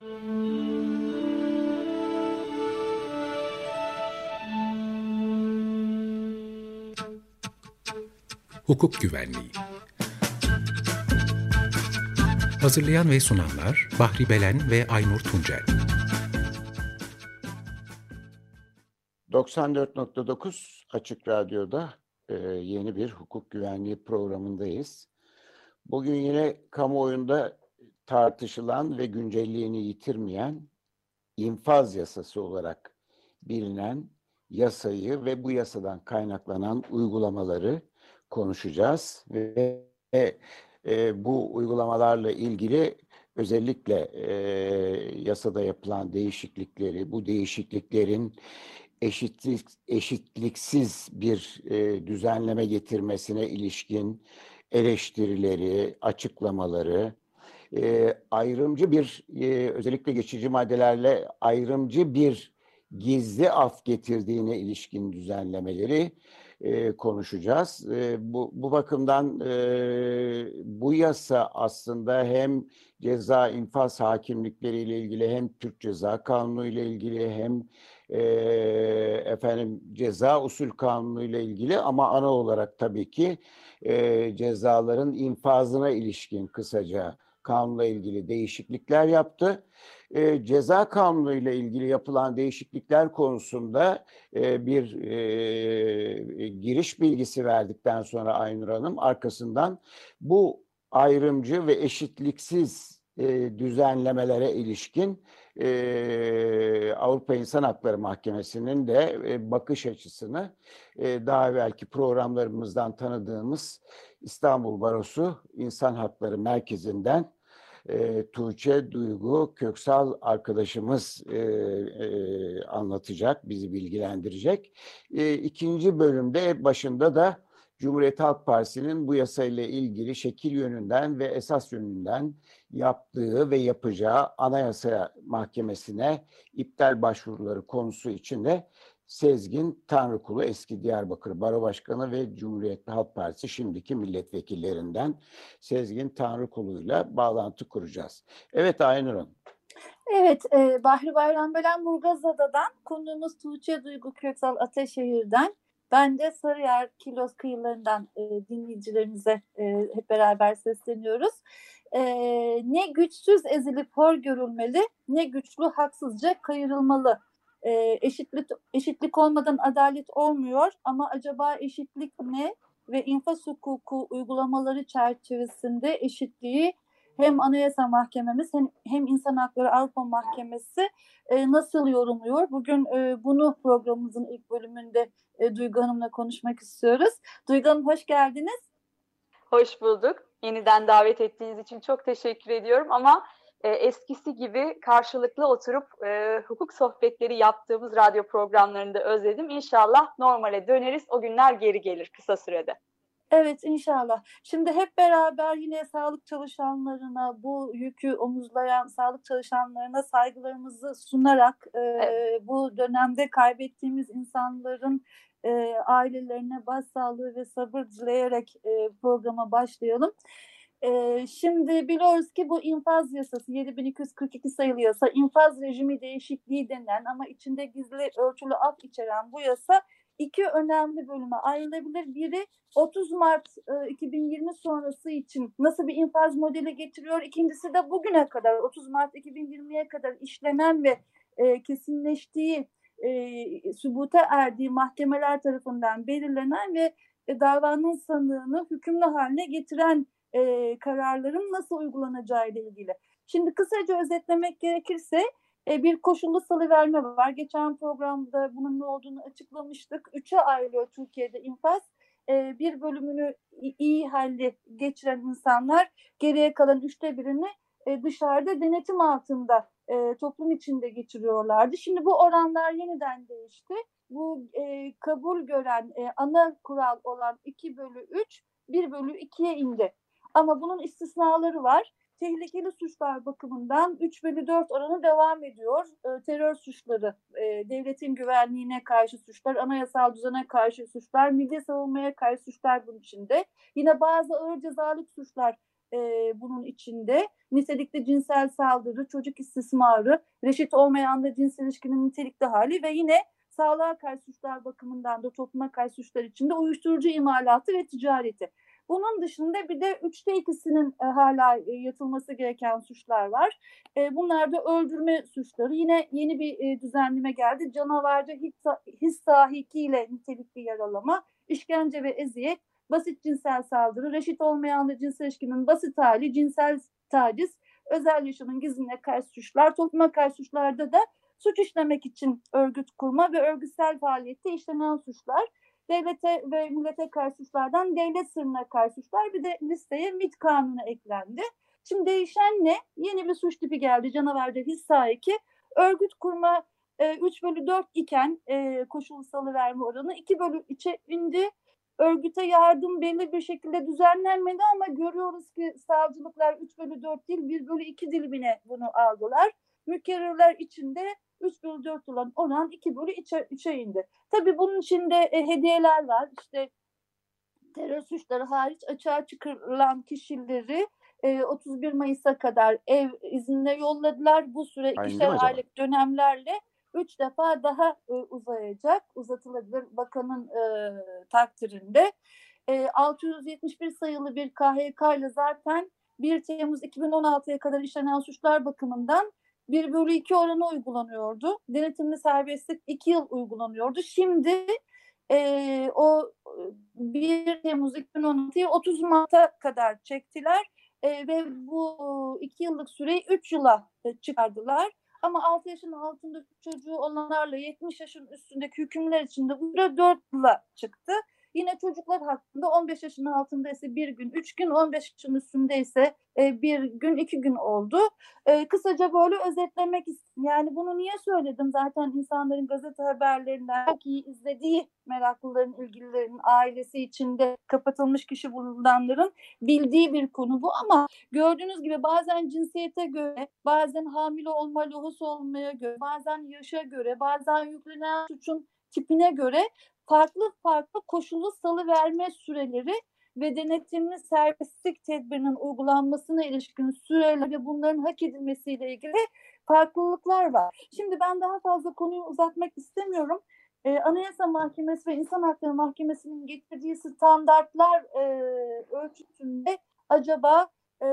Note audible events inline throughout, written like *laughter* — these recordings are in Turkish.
Hukuk Güvenliği Hazırlayan ve sunanlar Bahri Belen ve Aynur Tuncel 94.9 Açık Radyo'da e, yeni bir hukuk güvenliği programındayız. Bugün yine kamuoyunda tartışılan ve güncelliğini yitirmeyen infaz yasası olarak bilinen yasayı ve bu yasadan kaynaklanan uygulamaları konuşacağız ve e, bu uygulamalarla ilgili özellikle e, yasada yapılan değişiklikleri, bu değişikliklerin eşitlik eşitliksiz bir e, düzenleme getirmesine ilişkin eleştirileri, açıklamaları, e, ayrımcı bir e, özellikle geçici maddelerle ayrımcı bir gizli af getirdiğine ilişkin düzenlemeleri e, konuşacağız. E, bu, bu bakımdan e, bu yasa aslında hem ceza infaz hakimlikleri ile ilgili hem Türk Ceza Kanunu ile ilgili hem e, efendim ceza usul kanunu ile ilgili ama ana olarak tabii ki e, cezaların infazına ilişkin kısaca kanunla ilgili değişiklikler yaptı. E, ceza kanunu ile ilgili yapılan değişiklikler konusunda e, bir e, giriş bilgisi verdikten sonra Aynur Hanım arkasından bu ayrımcı ve eşitliksiz e, düzenlemelere ilişkin e, Avrupa İnsan Hakları Mahkemesi'nin de e, bakış açısını e, daha evvelki programlarımızdan tanıdığımız İstanbul Barosu İnsan Hakları Merkezi'nden e, Tuğçe Duygu Köksal arkadaşımız e, e, anlatacak, bizi bilgilendirecek. E, ikinci bölümde başında da Cumhuriyet Halk Partisi'nin bu yasayla ilgili şekil yönünden ve esas yönünden yaptığı ve yapacağı Anayasa Mahkemesi'ne iptal başvuruları konusu içinde Sezgin Tanrıkulu eski Diyarbakır Baro Başkanı ve Cumhuriyet Halk Partisi şimdiki milletvekillerinden Sezgin Tanrıkulu'yla bağlantı kuracağız. Evet Aynur. Evet, e, Bahri Bayram Belen Burgazada'dan, konuğumuz Tuğçe Duygu Köksal Ateşehir'den, ben de Sarıyer Kilos kıyılarından e, dinleyicilerimize e, hep beraber sesleniyoruz. E, ne güçsüz ezilip hor görülmeli, ne güçlü haksızca kayırılmalı e, eşitlik eşitlik olmadan adalet olmuyor ama acaba eşitlik ne ve infaz hukuku uygulamaları çerçevesinde eşitliği hem Anayasa Mahkememiz hem, hem İnsan Hakları Avrupa Mahkemesi e, nasıl yorumluyor? Bugün e, bunu programımızın ilk bölümünde e, Duygu Hanım'la konuşmak istiyoruz. Duygu Hanım hoş geldiniz. Hoş bulduk. Yeniden davet ettiğiniz için çok teşekkür ediyorum ama e, eskisi gibi karşılıklı oturup e, hukuk sohbetleri yaptığımız radyo programlarında özledim. İnşallah normale döneriz. O günler geri gelir kısa sürede. Evet inşallah. Şimdi hep beraber yine sağlık çalışanlarına bu yükü omuzlayan sağlık çalışanlarına saygılarımızı sunarak e, evet. bu dönemde kaybettiğimiz insanların e, ailelerine başsağlığı ve sabır dileyerek e, programa başlayalım. Şimdi biliyoruz ki bu infaz yasası 7242 sayılı yasa infaz rejimi değişikliği denen ama içinde gizli ölçülü af içeren bu yasa iki önemli bölüme ayrılabilir. Biri 30 Mart e, 2020 sonrası için nasıl bir infaz modeli getiriyor. İkincisi de bugüne kadar 30 Mart 2020'ye kadar işlenen ve kesinleştiği sübute erdiği mahkemeler tarafından belirlenen ve davanın sanığını hükümlü haline getiren e, kararların nasıl uygulanacağı ile ilgili. Şimdi kısaca özetlemek gerekirse e, bir koşullu salıverme var. Geçen programda bunun ne olduğunu açıklamıştık. Üçe ayrılıyor Türkiye'de infaz. E, bir bölümünü iyi halde geçiren insanlar geriye kalan üçte birini e, dışarıda denetim altında e, toplum içinde geçiriyorlardı. Şimdi bu oranlar yeniden değişti. Bu e, kabul gören e, ana kural olan 2 bölü 3 1 bölü 2'ye indi. Ama bunun istisnaları var. Tehlikeli suçlar bakımından 3 bölü 4 oranı devam ediyor. E, terör suçları, e, devletin güvenliğine karşı suçlar, anayasal düzene karşı suçlar, milli savunmaya karşı suçlar bunun içinde. Yine bazı ağır cezalık suçlar e, bunun içinde. Nitelikli cinsel saldırı, çocuk istismarı, reşit olmayan da cinsel ilişkinin nitelikli hali ve yine sağlığa karşı suçlar bakımından da topluma karşı suçlar içinde uyuşturucu imalatı ve ticareti. Bunun dışında bir de üçte ikisinin e, hala e, yatılması gereken suçlar var. E, bunlar da öldürme suçları. Yine yeni bir e, düzenleme geldi. Canavarca his, sahikiyle nitelikli yaralama, işkence ve eziyet, basit cinsel saldırı, reşit olmayan da cinsel ilişkinin basit hali, cinsel taciz, özel yaşamın gizline karşı suçlar, topluma karşı suçlarda da suç işlemek için örgüt kurma ve örgütsel faaliyette işlenen suçlar devlete ve millete karşı suçlardan devlet sırrına karşı suçlar bir de listeye MIT kanunu eklendi. Şimdi değişen ne? Yeni bir suç tipi geldi canavarca hissa 2. Örgüt kurma e, 3 bölü 4 iken e, koşullu salıverme oranı 2 bölü 3'e indi. Örgüte yardım belli bir şekilde düzenlenmedi ama görüyoruz ki savcılıklar 3 bölü 4 değil 1 bölü 2 dilimine bunu aldılar. Mükerrerler içinde 3 bölü 4 olan oran 2 bölü 3'e indi. Tabii bunun içinde e, hediyeler var. İşte terör suçları hariç açığa çıkarılan kişileri e, 31 Mayıs'a kadar ev iznine yolladılar. Bu süre ikişer aylık dönemlerle üç defa daha e, uzayacak, uzatılabilir bakanın e, takdirinde. E, 671 sayılı bir KHK ile zaten 1 Temmuz 2016'ya kadar işlenen suçlar bakımından 1 bölü 2 oranı uygulanıyordu. Denetimli serbestlik 2 yıl uygulanıyordu. Şimdi e, o 1 Temmuz 2016'yı 30 Mart'a kadar çektiler e, ve bu 2 yıllık süreyi 3 yıla çıkardılar. Ama 6 yaşın altında çocuğu olanlarla 70 yaşın üstündeki hükümler içinde bu süre 4 yıla çıktı. Yine çocuklar hakkında 15 yaşın altında ise bir gün, üç gün, 15 yaşın üstünde ise e, bir gün, iki gün oldu. E, kısaca böyle özetlemek istedim. Yani bunu niye söyledim? Zaten insanların gazete haberlerinden çok iyi izlediği meraklıların, ilgililerin ailesi içinde kapatılmış kişi bulunanların bildiği bir konu bu ama gördüğünüz gibi bazen cinsiyete göre, bazen hamile olma, lohus olmaya göre, bazen yaşa göre, bazen yüklenen suçun tipine göre farklı farklı koşullu salı verme süreleri ve denetimli serbestlik tedbirinin uygulanmasına ilişkin süreler ve bunların hak edilmesiyle ilgili farklılıklar var. Şimdi ben daha fazla konuyu uzatmak istemiyorum. Ee, Anayasa Mahkemesi ve İnsan Hakları Mahkemesi'nin getirdiği standartlar e, ölçütünde acaba e,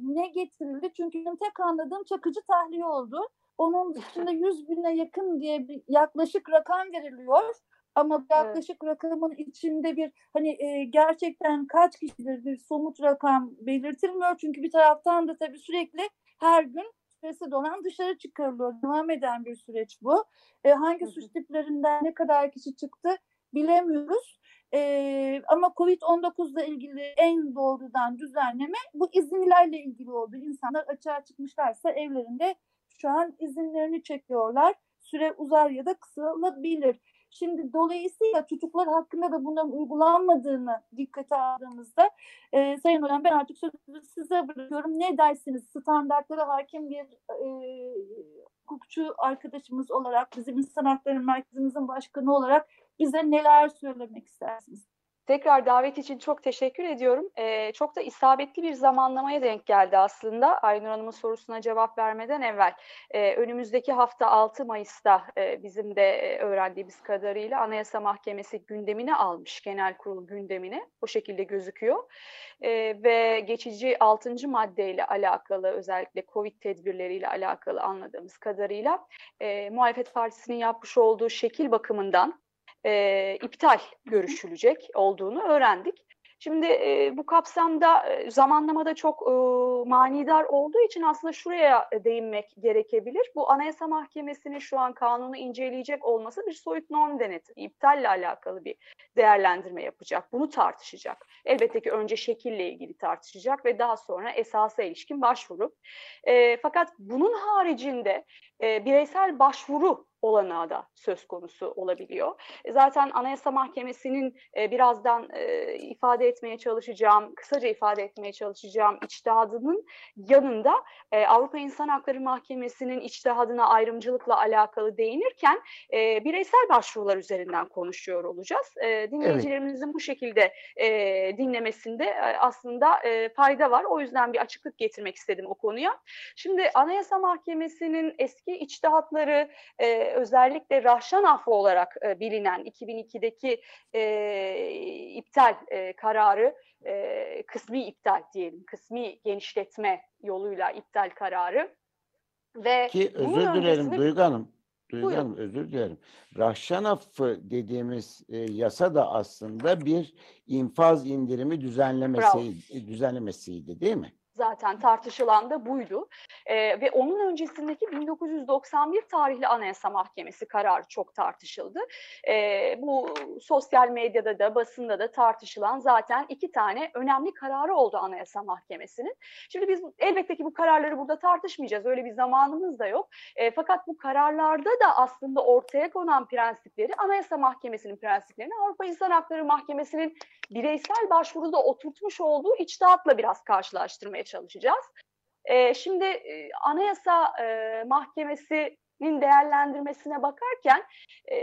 ne getirildi? Çünkü benim tek anladığım çakıcı tahliye oldu. Onun dışında 100 bine yakın diye bir yaklaşık rakam veriliyor. Ama yaklaşık evet. rakamın içinde bir hani e, gerçekten kaç kişidir bir somut rakam belirtilmiyor. Çünkü bir taraftan da tabii sürekli her gün süresi dolan dışarı çıkarılıyor. Devam eden bir süreç bu. E, hangi suç tiplerinden ne kadar kişi çıktı bilemiyoruz. E, ama Covid-19 ile ilgili en doğrudan düzenleme bu izinlerle ilgili oldu. İnsanlar açığa çıkmışlarsa evlerinde şu an izinlerini çekiyorlar. Süre uzar ya da kısalabilir. Şimdi dolayısıyla çocuklar hakkında da bunların uygulanmadığını dikkate aldığımızda e, Sayın Hocam ben artık sözü size bırakıyorum. Ne dersiniz standartlara hakim bir e, hukukçu arkadaşımız olarak bizim insan hakları merkezimizin başkanı olarak bize neler söylemek istersiniz? Tekrar davet için çok teşekkür ediyorum. Ee, çok da isabetli bir zamanlamaya denk geldi aslında Aynur Hanım'ın sorusuna cevap vermeden evvel. Ee, önümüzdeki hafta 6 Mayıs'ta e, bizim de e, öğrendiğimiz kadarıyla Anayasa Mahkemesi gündemine almış, genel kurul gündemine. O şekilde gözüküyor. Ee, ve geçici 6. maddeyle alakalı özellikle COVID tedbirleriyle alakalı anladığımız kadarıyla e, muhalefet partisinin yapmış olduğu şekil bakımından e, iptal görüşülecek olduğunu öğrendik. Şimdi e, bu kapsamda e, zamanlamada çok e, manidar olduğu için aslında şuraya değinmek gerekebilir. Bu Anayasa Mahkemesi'nin şu an kanunu inceleyecek olması bir soyut norm denetimi, iptalle alakalı bir değerlendirme yapacak. Bunu tartışacak. Elbette ki önce şekille ilgili tartışacak ve daha sonra esasa ilişkin başvuru. E, fakat bunun haricinde e, bireysel başvuru olanağı da söz konusu olabiliyor. E, zaten Anayasa Mahkemesi'nin e, birazdan e, ifade etmeye çalışacağım, kısaca ifade etmeye çalışacağım içtihadının yanında e, Avrupa İnsan Hakları Mahkemesi'nin içtihadına ayrımcılıkla alakalı değinirken e, bireysel başvurular üzerinden konuşuyor olacağız. E, dinleyicilerimizin evet. bu şekilde e, dinlemesinde aslında e, fayda var. O yüzden bir açıklık getirmek istedim o konuya. Şimdi Anayasa Mahkemesi'nin eski içtihatları e, özellikle Rahşan affı olarak e, bilinen 2002'deki e, iptal e, kararı e, kısmi iptal diyelim, kısmi genişletme yoluyla iptal kararı ve ki özür dilerim. Duygu Hanım, Duygu Buyurun. Hanım özür dilerim. Rahşan affı dediğimiz e, yasa da aslında bir infaz indirimi düzenlemesi düzenlemesiydi değil mi? Zaten tartışılan da buydu. E, ve onun öncesindeki 1991 tarihli Anayasa Mahkemesi kararı çok tartışıldı. E, bu sosyal medyada da basında da tartışılan zaten iki tane önemli kararı oldu Anayasa Mahkemesi'nin. Şimdi biz elbette ki bu kararları burada tartışmayacağız. Öyle bir zamanımız da yok. E, fakat bu kararlarda da aslında ortaya konan prensipleri Anayasa Mahkemesi'nin prensiplerini Avrupa İnsan Hakları Mahkemesi'nin bireysel başvuruda oturtmuş olduğu içtihatla biraz karşılaştırmaya çalışacağız. E, şimdi e, Anayasa e, Mahkemesi'nin değerlendirmesine bakarken e,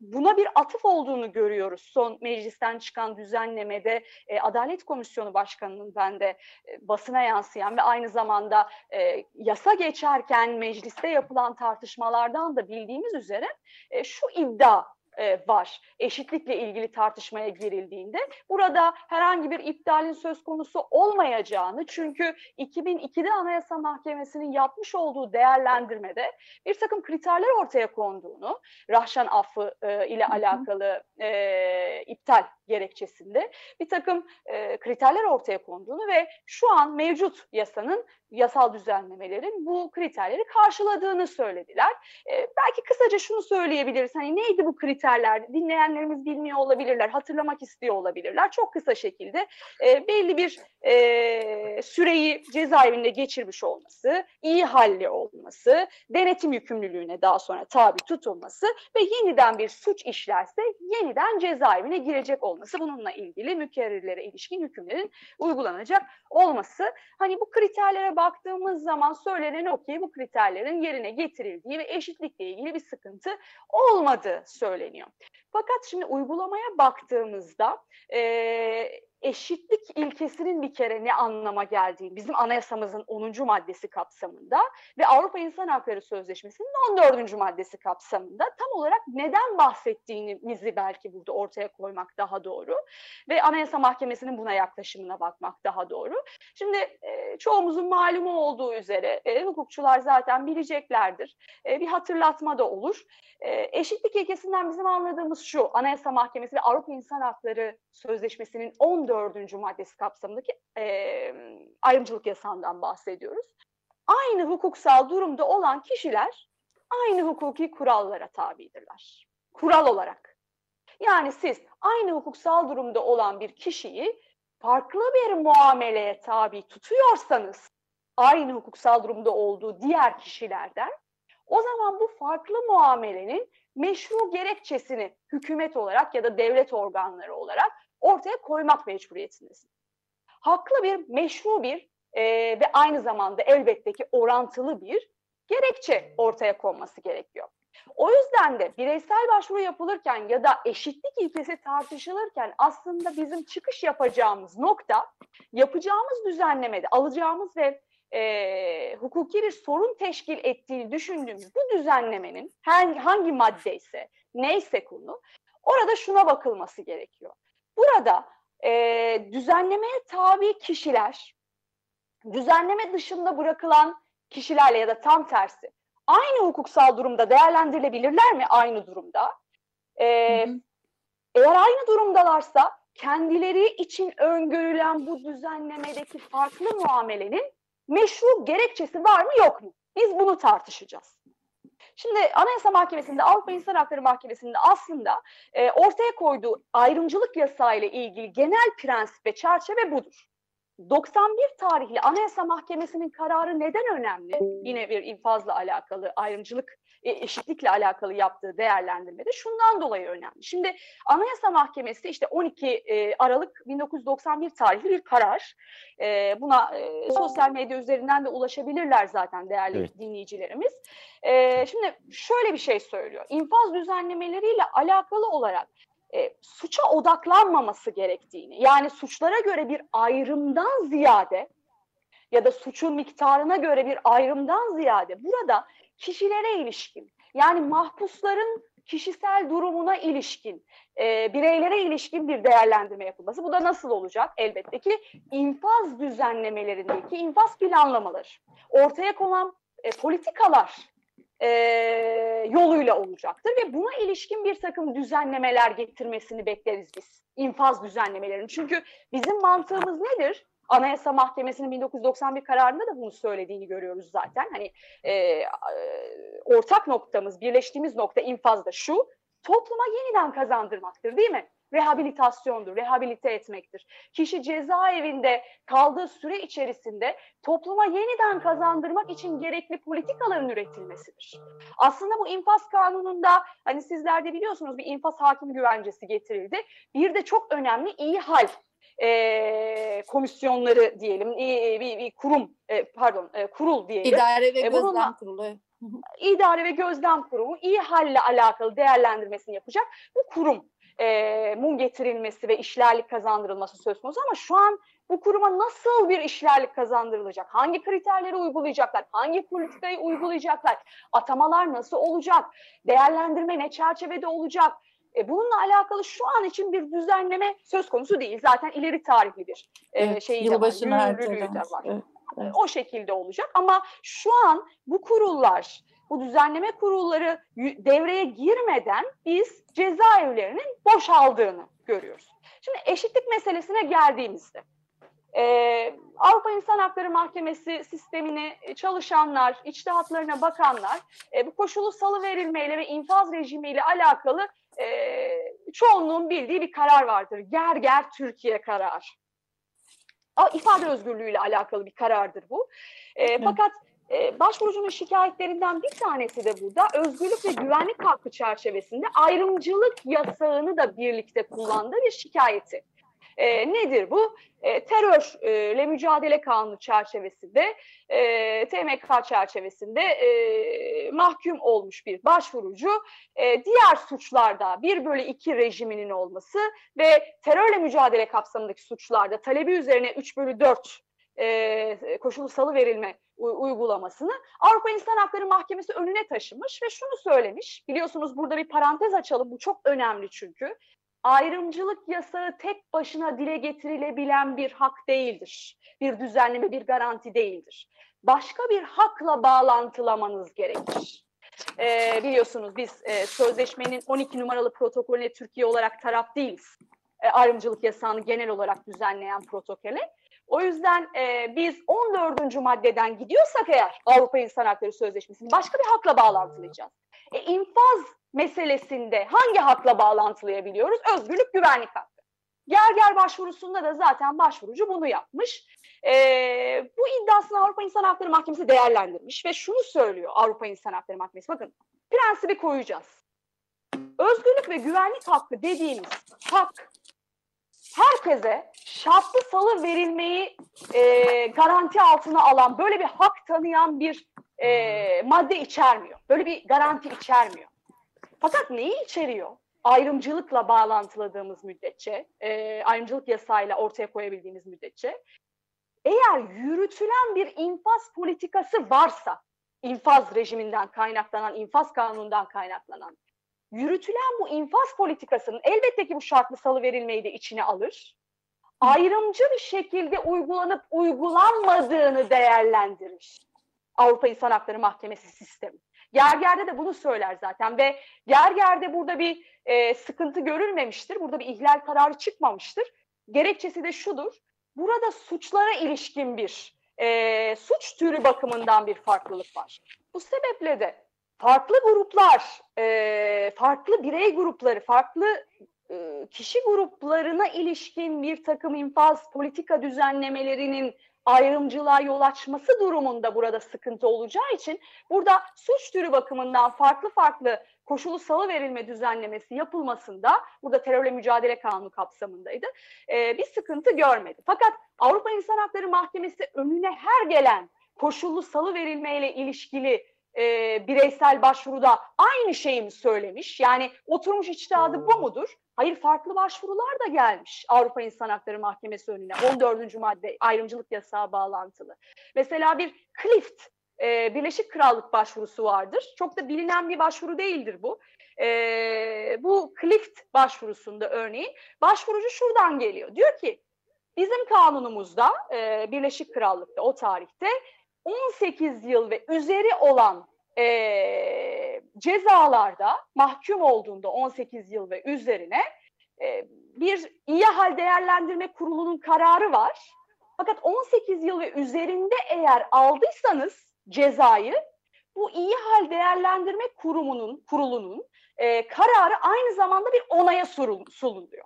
buna bir atıf olduğunu görüyoruz. Son meclisten çıkan düzenlemede Adalet Komisyonu Başkanı'nın ben de basına yansıyan ve aynı zamanda yasa geçerken mecliste yapılan tartışmalardan da bildiğimiz üzere şu iddia e, var eşitlikle ilgili tartışmaya girildiğinde. Burada herhangi bir iptalin söz konusu olmayacağını çünkü 2002'de Anayasa Mahkemesi'nin yapmış olduğu değerlendirmede bir takım kriterler ortaya konduğunu, Rahşan affı e, ile alakalı e, iptal gerekçesinde bir takım e, kriterler ortaya konduğunu ve şu an mevcut yasanın yasal düzenlemelerin bu kriterleri karşıladığını söylediler. E, belki kısaca şunu söyleyebiliriz. Hani neydi bu kriterler? Dinleyenlerimiz bilmiyor olabilirler, hatırlamak istiyor olabilirler. Çok kısa şekilde e, belli bir e, süreyi cezaevinde geçirmiş olması, iyi halli olması, denetim yükümlülüğüne daha sonra tabi tutulması ve yeniden bir suç işlerse yeniden cezaevine girecek olması. Bununla ilgili mükerrirlere ilişkin hükümlerin uygulanacak olması. Hani bu kriterlere baktığımız zaman söylenen o ki bu kriterlerin yerine getirildiği ve eşitlikle ilgili bir sıkıntı olmadığı söyleniyor. Fakat şimdi uygulamaya baktığımızda e, eşitlik ilkesinin bir kere ne anlama geldiği bizim anayasamızın 10. maddesi kapsamında ve Avrupa İnsan Hakları Sözleşmesi'nin 14. maddesi kapsamında tam olarak neden bahsettiğimizi belki burada ortaya koymak daha doğru ve Anayasa Mahkemesi'nin buna yaklaşımına bakmak daha doğru. Şimdi e, çoğumuzun malumu olduğu üzere e, hukukçular zaten bileceklerdir. E, bir hatırlatma da olur. E, eşitlik ilkesinden bizim anladığımız şu Anayasa Mahkemesi ve Avrupa İnsan Hakları Sözleşmesi'nin 14 14. maddesi kapsamındaki e, ayrımcılık yasağından bahsediyoruz. Aynı hukuksal durumda olan kişiler aynı hukuki kurallara tabidirler. Kural olarak. Yani siz aynı hukuksal durumda olan bir kişiyi farklı bir muameleye tabi tutuyorsanız aynı hukuksal durumda olduğu diğer kişilerden o zaman bu farklı muamelenin meşru gerekçesini hükümet olarak ya da devlet organları olarak ortaya koymak mecburiyetindesiniz. Haklı bir, meşru bir e, ve aynı zamanda elbette ki orantılı bir gerekçe ortaya konması gerekiyor. O yüzden de bireysel başvuru yapılırken ya da eşitlik ilkesi tartışılırken aslında bizim çıkış yapacağımız nokta yapacağımız düzenlemede alacağımız ve e, hukuki bir sorun teşkil ettiğini düşündüğümüz bu düzenlemenin hangi, hangi maddeyse neyse konu orada şuna bakılması gerekiyor. Burada e, düzenlemeye tabi kişiler, düzenleme dışında bırakılan kişilerle ya da tam tersi aynı hukuksal durumda değerlendirilebilirler mi aynı durumda? Ee, hı hı. Eğer aynı durumdalarsa kendileri için öngörülen bu düzenlemedeki farklı muamelenin meşru gerekçesi var mı yok mu? Biz bunu tartışacağız. Şimdi Anayasa Mahkemesi'nde, Avrupa İnsan Hakları Mahkemesi'nde aslında e, ortaya koyduğu ayrımcılık yasağı ile ilgili genel prensip ve çerçeve budur. 91 tarihli Anayasa Mahkemesi'nin kararı neden önemli? Yine bir infazla alakalı, ayrımcılık, e, eşitlikle alakalı yaptığı değerlendirmede şundan dolayı önemli. Şimdi Anayasa Mahkemesi işte 12 e, Aralık 1991 tarihli bir karar. E, buna sosyal medya üzerinden de ulaşabilirler zaten değerli evet. dinleyicilerimiz. Şimdi şöyle bir şey söylüyor. İnfaz düzenlemeleriyle alakalı olarak e, suça odaklanmaması gerektiğini, yani suçlara göre bir ayrımdan ziyade ya da suçun miktarına göre bir ayrımdan ziyade burada kişilere ilişkin, yani mahpusların kişisel durumuna ilişkin, e, bireylere ilişkin bir değerlendirme yapılması. Bu da nasıl olacak? Elbette ki infaz düzenlemelerindeki infaz planlamaları, ortaya konan e, politikalar e, yoluyla olacaktır ve buna ilişkin bir takım düzenlemeler getirmesini bekleriz biz. infaz düzenlemelerini. Çünkü bizim mantığımız nedir? Anayasa Mahkemesi'nin 1991 kararında da bunu söylediğini görüyoruz zaten. Hani e, ortak noktamız, birleştiğimiz nokta infazda şu, topluma yeniden kazandırmaktır değil mi? rehabilitasyondur, rehabilite etmektir. Kişi cezaevinde kaldığı süre içerisinde topluma yeniden kazandırmak için gerekli politikaların üretilmesidir. Aslında bu infaz kanununda hani sizler de biliyorsunuz bir infaz hakim güvencesi getirildi. Bir de çok önemli iyi hal e, komisyonları diyelim, e, bir, bir kurum, e, pardon e, kurul diyelim. İdare ve e, Gözlem Kurulu. İdare ve Gözlem Kurumu iyi halle alakalı değerlendirmesini yapacak bu kurum e, mun getirilmesi ve işlerlik kazandırılması söz konusu ama şu an bu kuruma nasıl bir işlerlik kazandırılacak? Hangi kriterleri uygulayacaklar? Hangi politikayı uygulayacaklar? Atamalar nasıl olacak? Değerlendirme ne çerçevede olacak? E, bununla alakalı şu an için bir düzenleme söz konusu değil. Zaten ileri tarihli bir e, evet, şeyi de var, yürürlüğü de var. Evet, evet. O şekilde olacak ama şu an bu kurullar bu düzenleme kurulları devreye girmeden biz cezaevlerinin boşaldığını görüyoruz. Şimdi eşitlik meselesine geldiğimizde e, Avrupa İnsan Hakları Mahkemesi sistemini çalışanlar, içtihatlarına bakanlar e, bu koşulu salı verilmeyle ve infaz rejimiyle alakalı e, çoğunluğun bildiği bir karar vardır. Ger ger Türkiye kararı. İfade özgürlüğüyle alakalı bir karardır bu. E, fakat ee, başvurucunun şikayetlerinden bir tanesi de burada özgürlük ve güvenlik hakkı çerçevesinde ayrımcılık yasağını da birlikte kullandığı bir şikayeti. E, nedir bu? E, terörle mücadele kanunu çerçevesinde, e, TMK çerçevesinde e, mahkum olmuş bir başvurucu, e, diğer suçlarda 1 bölü 2 rejiminin olması ve terörle mücadele kapsamındaki suçlarda talebi üzerine 3 bölü 4 e, koşulu salı verilme uygulamasını Avrupa İnsan Hakları Mahkemesi önüne taşımış ve şunu söylemiş. Biliyorsunuz burada bir parantez açalım. Bu çok önemli çünkü. Ayrımcılık yasağı tek başına dile getirilebilen bir hak değildir. Bir düzenleme, bir garanti değildir. Başka bir hakla bağlantılamanız gerekir. Ee, biliyorsunuz biz e, sözleşmenin 12 numaralı protokolüne Türkiye olarak taraf değiliz. E, ayrımcılık yasağını genel olarak düzenleyen protokole. O yüzden e, biz 14. maddeden gidiyorsak eğer Avrupa İnsan Hakları Sözleşmesi'ni başka bir hakla bağlantılayacağız. E, infaz meselesinde hangi hakla bağlantılayabiliyoruz? Özgürlük, güvenlik hakkı. Gerger başvurusunda da zaten başvurucu bunu yapmış. E, bu iddiasını Avrupa İnsan Hakları Mahkemesi değerlendirmiş ve şunu söylüyor Avrupa İnsan Hakları Mahkemesi. Bakın prensibi koyacağız. Özgürlük ve güvenlik hakkı dediğimiz hak herkese şartlı salı verilmeyi e, garanti altına alan, böyle bir hak tanıyan bir e, madde içermiyor. Böyle bir garanti içermiyor. Fakat neyi içeriyor? Ayrımcılıkla bağlantıladığımız müddetçe, e, ayrımcılık yasayla ortaya koyabildiğimiz müddetçe, eğer yürütülen bir infaz politikası varsa, infaz rejiminden kaynaklanan, infaz kanunundan kaynaklanan, yürütülen bu infaz politikasının elbette ki bu şartlı salı verilmeyi de içine alır. Ayrımcı bir şekilde uygulanıp uygulanmadığını değerlendirir. Avrupa İnsan Hakları Mahkemesi sistemi. Gerger'de de bunu söyler zaten ve Gerger'de burada bir e, sıkıntı görülmemiştir. Burada bir ihlal kararı çıkmamıştır. Gerekçesi de şudur. Burada suçlara ilişkin bir e, suç türü bakımından bir farklılık var. Bu sebeple de farklı gruplar, e, farklı birey grupları, farklı e, kişi gruplarına ilişkin bir takım infaz politika düzenlemelerinin ayrımcılığa yol açması durumunda burada sıkıntı olacağı için burada suç türü bakımından farklı farklı koşulu salı verilme düzenlemesi yapılmasında burada terörle mücadele kanunu kapsamındaydı. E, bir sıkıntı görmedi. Fakat Avrupa İnsan Hakları Mahkemesi önüne her gelen koşullu salı verilmeyle ilişkili e, bireysel başvuruda aynı şeyi mi söylemiş? Yani oturmuş içtihadı bu mudur? Hayır farklı başvurular da gelmiş Avrupa İnsan Hakları Mahkemesi önüne 14. madde ayrımcılık yasağı bağlantılı. Mesela bir Clift e, Birleşik Krallık başvurusu vardır. Çok da bilinen bir başvuru değildir bu. E, bu Clift başvurusunda örneğin başvurucu şuradan geliyor. Diyor ki bizim kanunumuzda e, Birleşik Krallık'ta o tarihte 18 yıl ve üzeri olan e, cezalarda mahkum olduğunda 18 yıl ve üzerine e, bir iyi hal değerlendirme kurulunun kararı var. Fakat 18 yıl ve üzerinde eğer aldıysanız cezayı bu iyi hal değerlendirme kurumunun kurulunun e, kararı aynı zamanda bir onaya sunuluyor.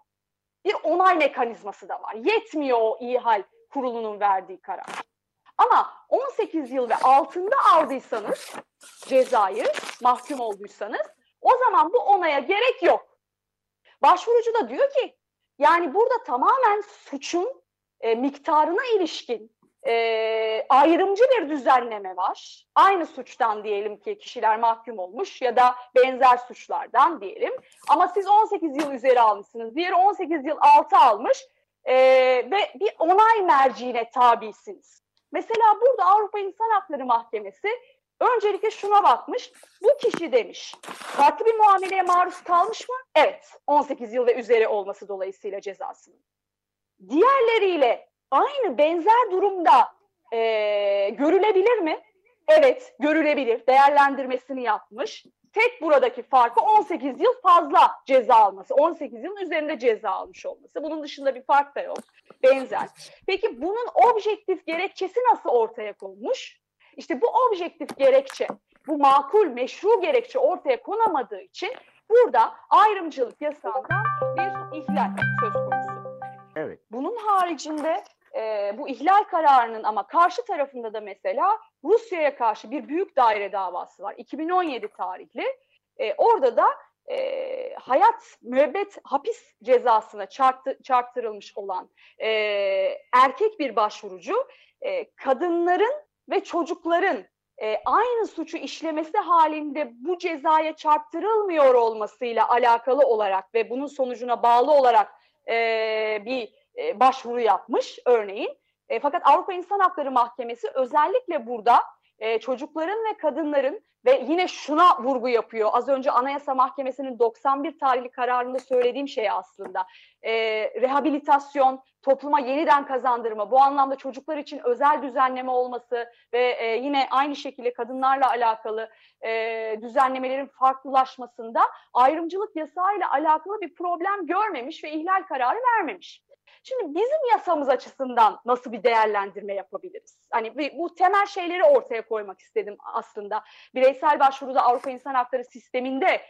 Bir onay mekanizması da var. Yetmiyor o iyi hal kurulunun verdiği karar. Ama 18 yıl ve altında aldıysanız cezayı, mahkum olduysanız o zaman bu onaya gerek yok. Başvurucu da diyor ki yani burada tamamen suçun e, miktarına ilişkin e, ayrımcı bir düzenleme var. Aynı suçtan diyelim ki kişiler mahkum olmuş ya da benzer suçlardan diyelim. Ama siz 18 yıl üzeri almışsınız, diğeri 18 yıl altı almış e, ve bir onay merciine tabisiniz. Mesela burada Avrupa İnsan Hakları Mahkemesi öncelikle şuna bakmış. Bu kişi demiş farklı bir muameleye maruz kalmış mı? Evet. 18 yıl ve üzeri olması dolayısıyla cezasının. Diğerleriyle aynı benzer durumda e, görülebilir mi? Evet, görülebilir. Değerlendirmesini yapmış. Tek buradaki farkı 18 yıl fazla ceza alması. 18 yılın üzerinde ceza almış olması. Bunun dışında bir fark da yok. Benzer. Peki bunun objektif gerekçesi nasıl ortaya konmuş? İşte bu objektif gerekçe, bu makul, meşru gerekçe ortaya konamadığı için burada ayrımcılık yasağından bir ihlal söz konusu. Evet. Bunun haricinde e, bu ihlal kararının ama karşı tarafında da mesela Rusya'ya karşı bir büyük daire davası var. 2017 tarihli. E, orada da e, hayat müebbet hapis cezasına çarptı, çarptırılmış olan e, erkek bir başvurucu e, kadınların ve çocukların e, aynı suçu işlemesi halinde bu cezaya çarptırılmıyor olmasıyla alakalı olarak ve bunun sonucuna bağlı olarak e, bir e, başvuru yapmış örneğin. E, fakat Avrupa İnsan Hakları Mahkemesi özellikle burada e, çocukların ve kadınların ve yine şuna vurgu yapıyor. Az önce Anayasa Mahkemesi'nin 91 tarihli kararında söylediğim şey aslında. E, rehabilitasyon, topluma yeniden kazandırma, bu anlamda çocuklar için özel düzenleme olması ve e, yine aynı şekilde kadınlarla alakalı e, düzenlemelerin farklılaşmasında ayrımcılık yasağıyla alakalı bir problem görmemiş ve ihlal kararı vermemiş. Şimdi bizim yasamız açısından nasıl bir değerlendirme yapabiliriz? Hani bu temel şeyleri ortaya koymak istedim aslında. Bireysel başvuruda Avrupa İnsan Hakları sisteminde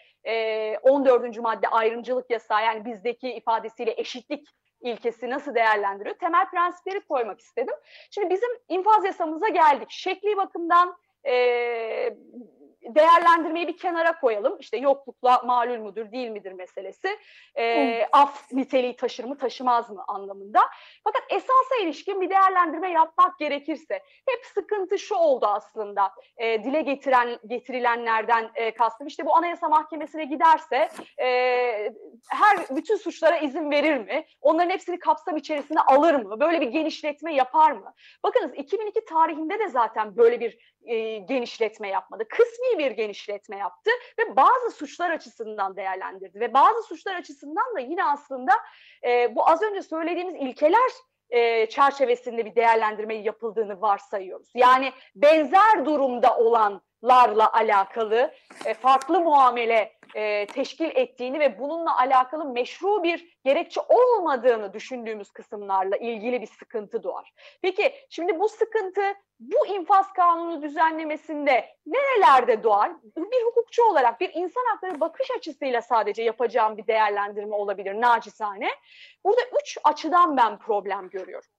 14. madde ayrımcılık yasağı yani bizdeki ifadesiyle eşitlik ilkesi nasıl değerlendiriyor? Temel prensipleri koymak istedim. Şimdi bizim infaz yasamıza geldik. Şekli bakımdan değerlendirmeyi bir kenara koyalım. İşte yoklukla malul mudur değil midir meselesi. E, af niteliği taşır mı taşımaz mı anlamında. Fakat esasa ilişkin bir değerlendirme yapmak gerekirse hep sıkıntı şu oldu aslında. E, dile getiren getirilenlerden e, kastım. İşte bu Anayasa Mahkemesi'ne giderse e, her bütün suçlara izin verir mi? Onların hepsini kapsam içerisinde alır mı? Böyle bir genişletme yapar mı? Bakınız 2002 tarihinde de zaten böyle bir e, genişletme yapmadı. Kısmi bir genişletme yaptı ve bazı suçlar açısından değerlendirdi ve bazı suçlar açısından da yine aslında e, bu az önce söylediğimiz ilkeler e, çerçevesinde bir değerlendirme yapıldığını varsayıyoruz. Yani benzer durumda olanlarla alakalı e, farklı muamele e, teşkil ettiğini ve bununla alakalı meşru bir gerekçe olmadığını düşündüğümüz kısımlarla ilgili bir sıkıntı doğar. Peki şimdi bu sıkıntı bu infaz kanunu düzenlemesinde nerelerde doğar? Bir hukukçu olarak bir insan hakları bakış açısıyla sadece yapacağım bir değerlendirme olabilir naçizane. Burada üç açıdan ben problem görüyorum.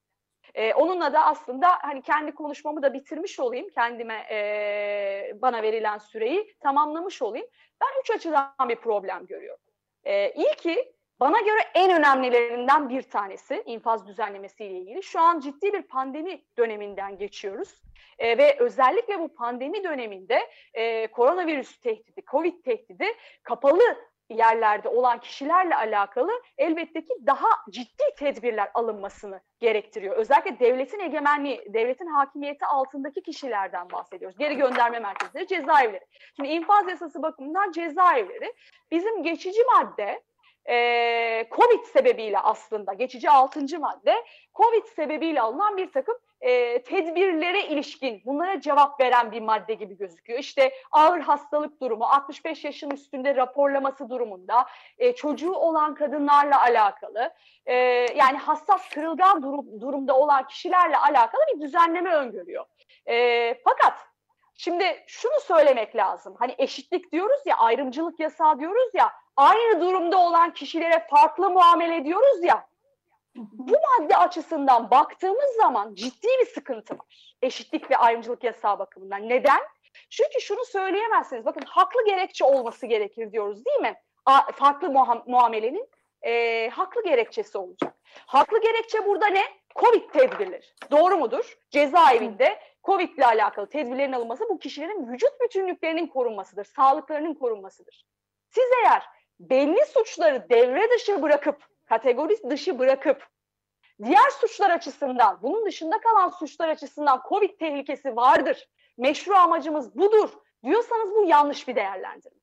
Ee, onunla da aslında hani kendi konuşmamı da bitirmiş olayım, kendime e, bana verilen süreyi tamamlamış olayım. Ben üç açıdan bir problem görüyorum. Ee, ilki bana göre en önemlilerinden bir tanesi infaz düzenlemesiyle ilgili. Şu an ciddi bir pandemi döneminden geçiyoruz. E, ve özellikle bu pandemi döneminde e, koronavirüs tehdidi, covid tehdidi kapalı yerlerde olan kişilerle alakalı elbette ki daha ciddi tedbirler alınmasını gerektiriyor. Özellikle devletin egemenliği, devletin hakimiyeti altındaki kişilerden bahsediyoruz. Geri gönderme merkezleri, cezaevleri. Şimdi infaz yasası bakımından cezaevleri bizim geçici madde e, Covid sebebiyle aslında geçici altıncı madde Covid sebebiyle alınan bir takım e, tedbirlere ilişkin bunlara cevap veren bir madde gibi gözüküyor. İşte ağır hastalık durumu, 65 yaşın üstünde raporlaması durumunda, e, çocuğu olan kadınlarla alakalı, e, yani hassas kırılgan durum, durumda olan kişilerle alakalı bir düzenleme öngörüyor. E, fakat şimdi şunu söylemek lazım. Hani eşitlik diyoruz ya, ayrımcılık yasağı diyoruz ya, aynı durumda olan kişilere farklı muamele ediyoruz ya, bu madde açısından baktığımız zaman ciddi bir sıkıntı var. Eşitlik ve ayrımcılık yasağı bakımından. Neden? Çünkü şunu söyleyemezsiniz. Bakın haklı gerekçe olması gerekir diyoruz değil mi? A, farklı muamelenin e, haklı gerekçesi olacak. Haklı gerekçe burada ne? Covid tedbirleri. Doğru mudur? Cezaevinde Covid ile alakalı tedbirlerin alınması bu kişilerin vücut bütünlüklerinin korunmasıdır. Sağlıklarının korunmasıdır. Siz eğer belli suçları devre dışı bırakıp kategori dışı bırakıp diğer suçlar açısından, bunun dışında kalan suçlar açısından Covid tehlikesi vardır, meşru amacımız budur diyorsanız bu yanlış bir değerlendirme.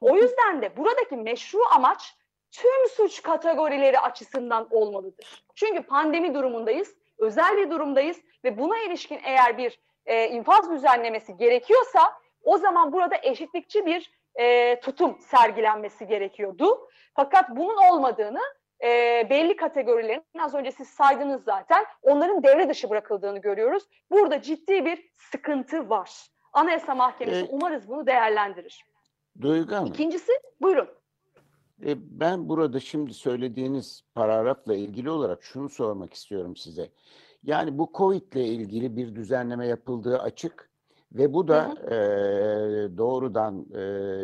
O yüzden de buradaki meşru amaç tüm suç kategorileri açısından olmalıdır. Çünkü pandemi durumundayız, özel bir durumdayız ve buna ilişkin eğer bir e, infaz düzenlemesi gerekiyorsa o zaman burada eşitlikçi bir e, tutum sergilenmesi gerekiyordu. Fakat bunun olmadığını e, belli kategorilerin az önce siz saydınız zaten onların devre dışı bırakıldığını görüyoruz. Burada ciddi bir sıkıntı var. Anayasa Mahkemesi ee, umarız bunu değerlendirir. Duygu Hanım. İkincisi buyurun. E, ben burada şimdi söylediğiniz paragrafla ilgili olarak şunu sormak istiyorum size. Yani bu COVID ile ilgili bir düzenleme yapıldığı açık ve bu da. E, doğrudan e,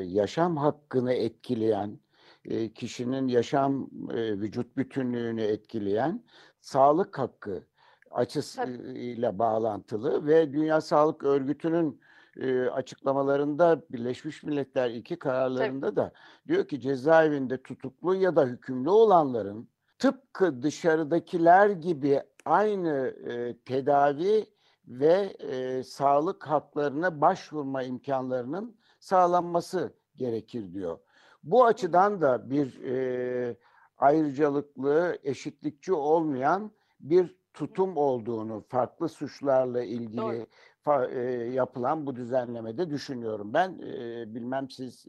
yaşam hakkını etkileyen, e, kişinin yaşam e, vücut bütünlüğünü etkileyen sağlık hakkı açısıyla bağlantılı ve Dünya Sağlık Örgütü'nün e, açıklamalarında Birleşmiş Milletler iki kararlarında Tabii. da diyor ki cezaevinde tutuklu ya da hükümlü olanların tıpkı dışarıdakiler gibi aynı e, tedavi ve e, sağlık haklarına başvurma imkanlarının sağlanması gerekir diyor. Bu açıdan da bir e, ayrıcalıklı, eşitlikçi olmayan bir tutum olduğunu farklı suçlarla ilgili fa, e, yapılan bu düzenlemede düşünüyorum. Ben e, bilmem siz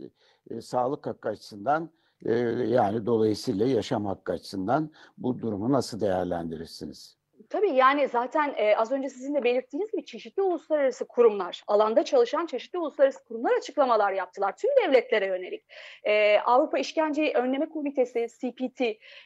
e, sağlık hakkı açısından e, yani dolayısıyla yaşam hakkı açısından bu durumu nasıl değerlendirirsiniz? Tabii yani zaten e, az önce sizin de belirttiğiniz gibi çeşitli uluslararası kurumlar, alanda çalışan çeşitli uluslararası kurumlar açıklamalar yaptılar tüm devletlere yönelik. E, Avrupa İşkence Önleme Komitesi, CPT,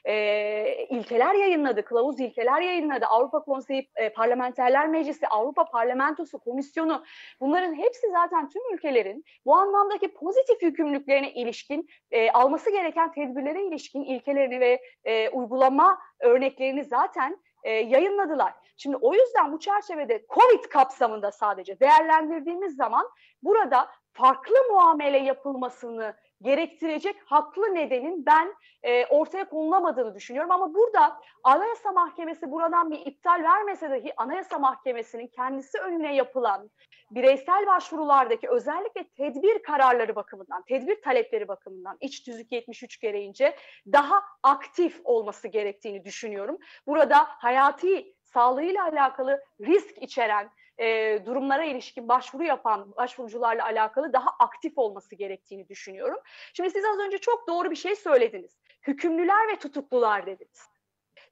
e, ilkeler yayınladı, kılavuz ilkeler yayınladı. Avrupa Konseyi, e, Parlamenterler Meclisi, Avrupa Parlamentosu, Komisyonu bunların hepsi zaten tüm ülkelerin bu anlamdaki pozitif yükümlülüklerine ilişkin, e, alması gereken tedbirlere ilişkin ilkelerini ve e, uygulama örneklerini zaten e, yayınladılar. Şimdi o yüzden bu çerçevede COVID kapsamında sadece değerlendirdiğimiz zaman burada farklı muamele yapılmasını gerektirecek haklı nedenin ben e, ortaya konulamadığını düşünüyorum. Ama burada Anayasa Mahkemesi buradan bir iptal vermese dahi Anayasa Mahkemesi'nin kendisi önüne yapılan bireysel başvurulardaki özellikle tedbir kararları bakımından, tedbir talepleri bakımından iç tüzük 73 gereğince daha aktif olması gerektiğini düşünüyorum. Burada hayati sağlığıyla alakalı risk içeren e, durumlara ilişkin başvuru yapan başvurucularla alakalı daha aktif olması gerektiğini düşünüyorum. Şimdi siz az önce çok doğru bir şey söylediniz. Hükümlüler ve tutuklular dediniz.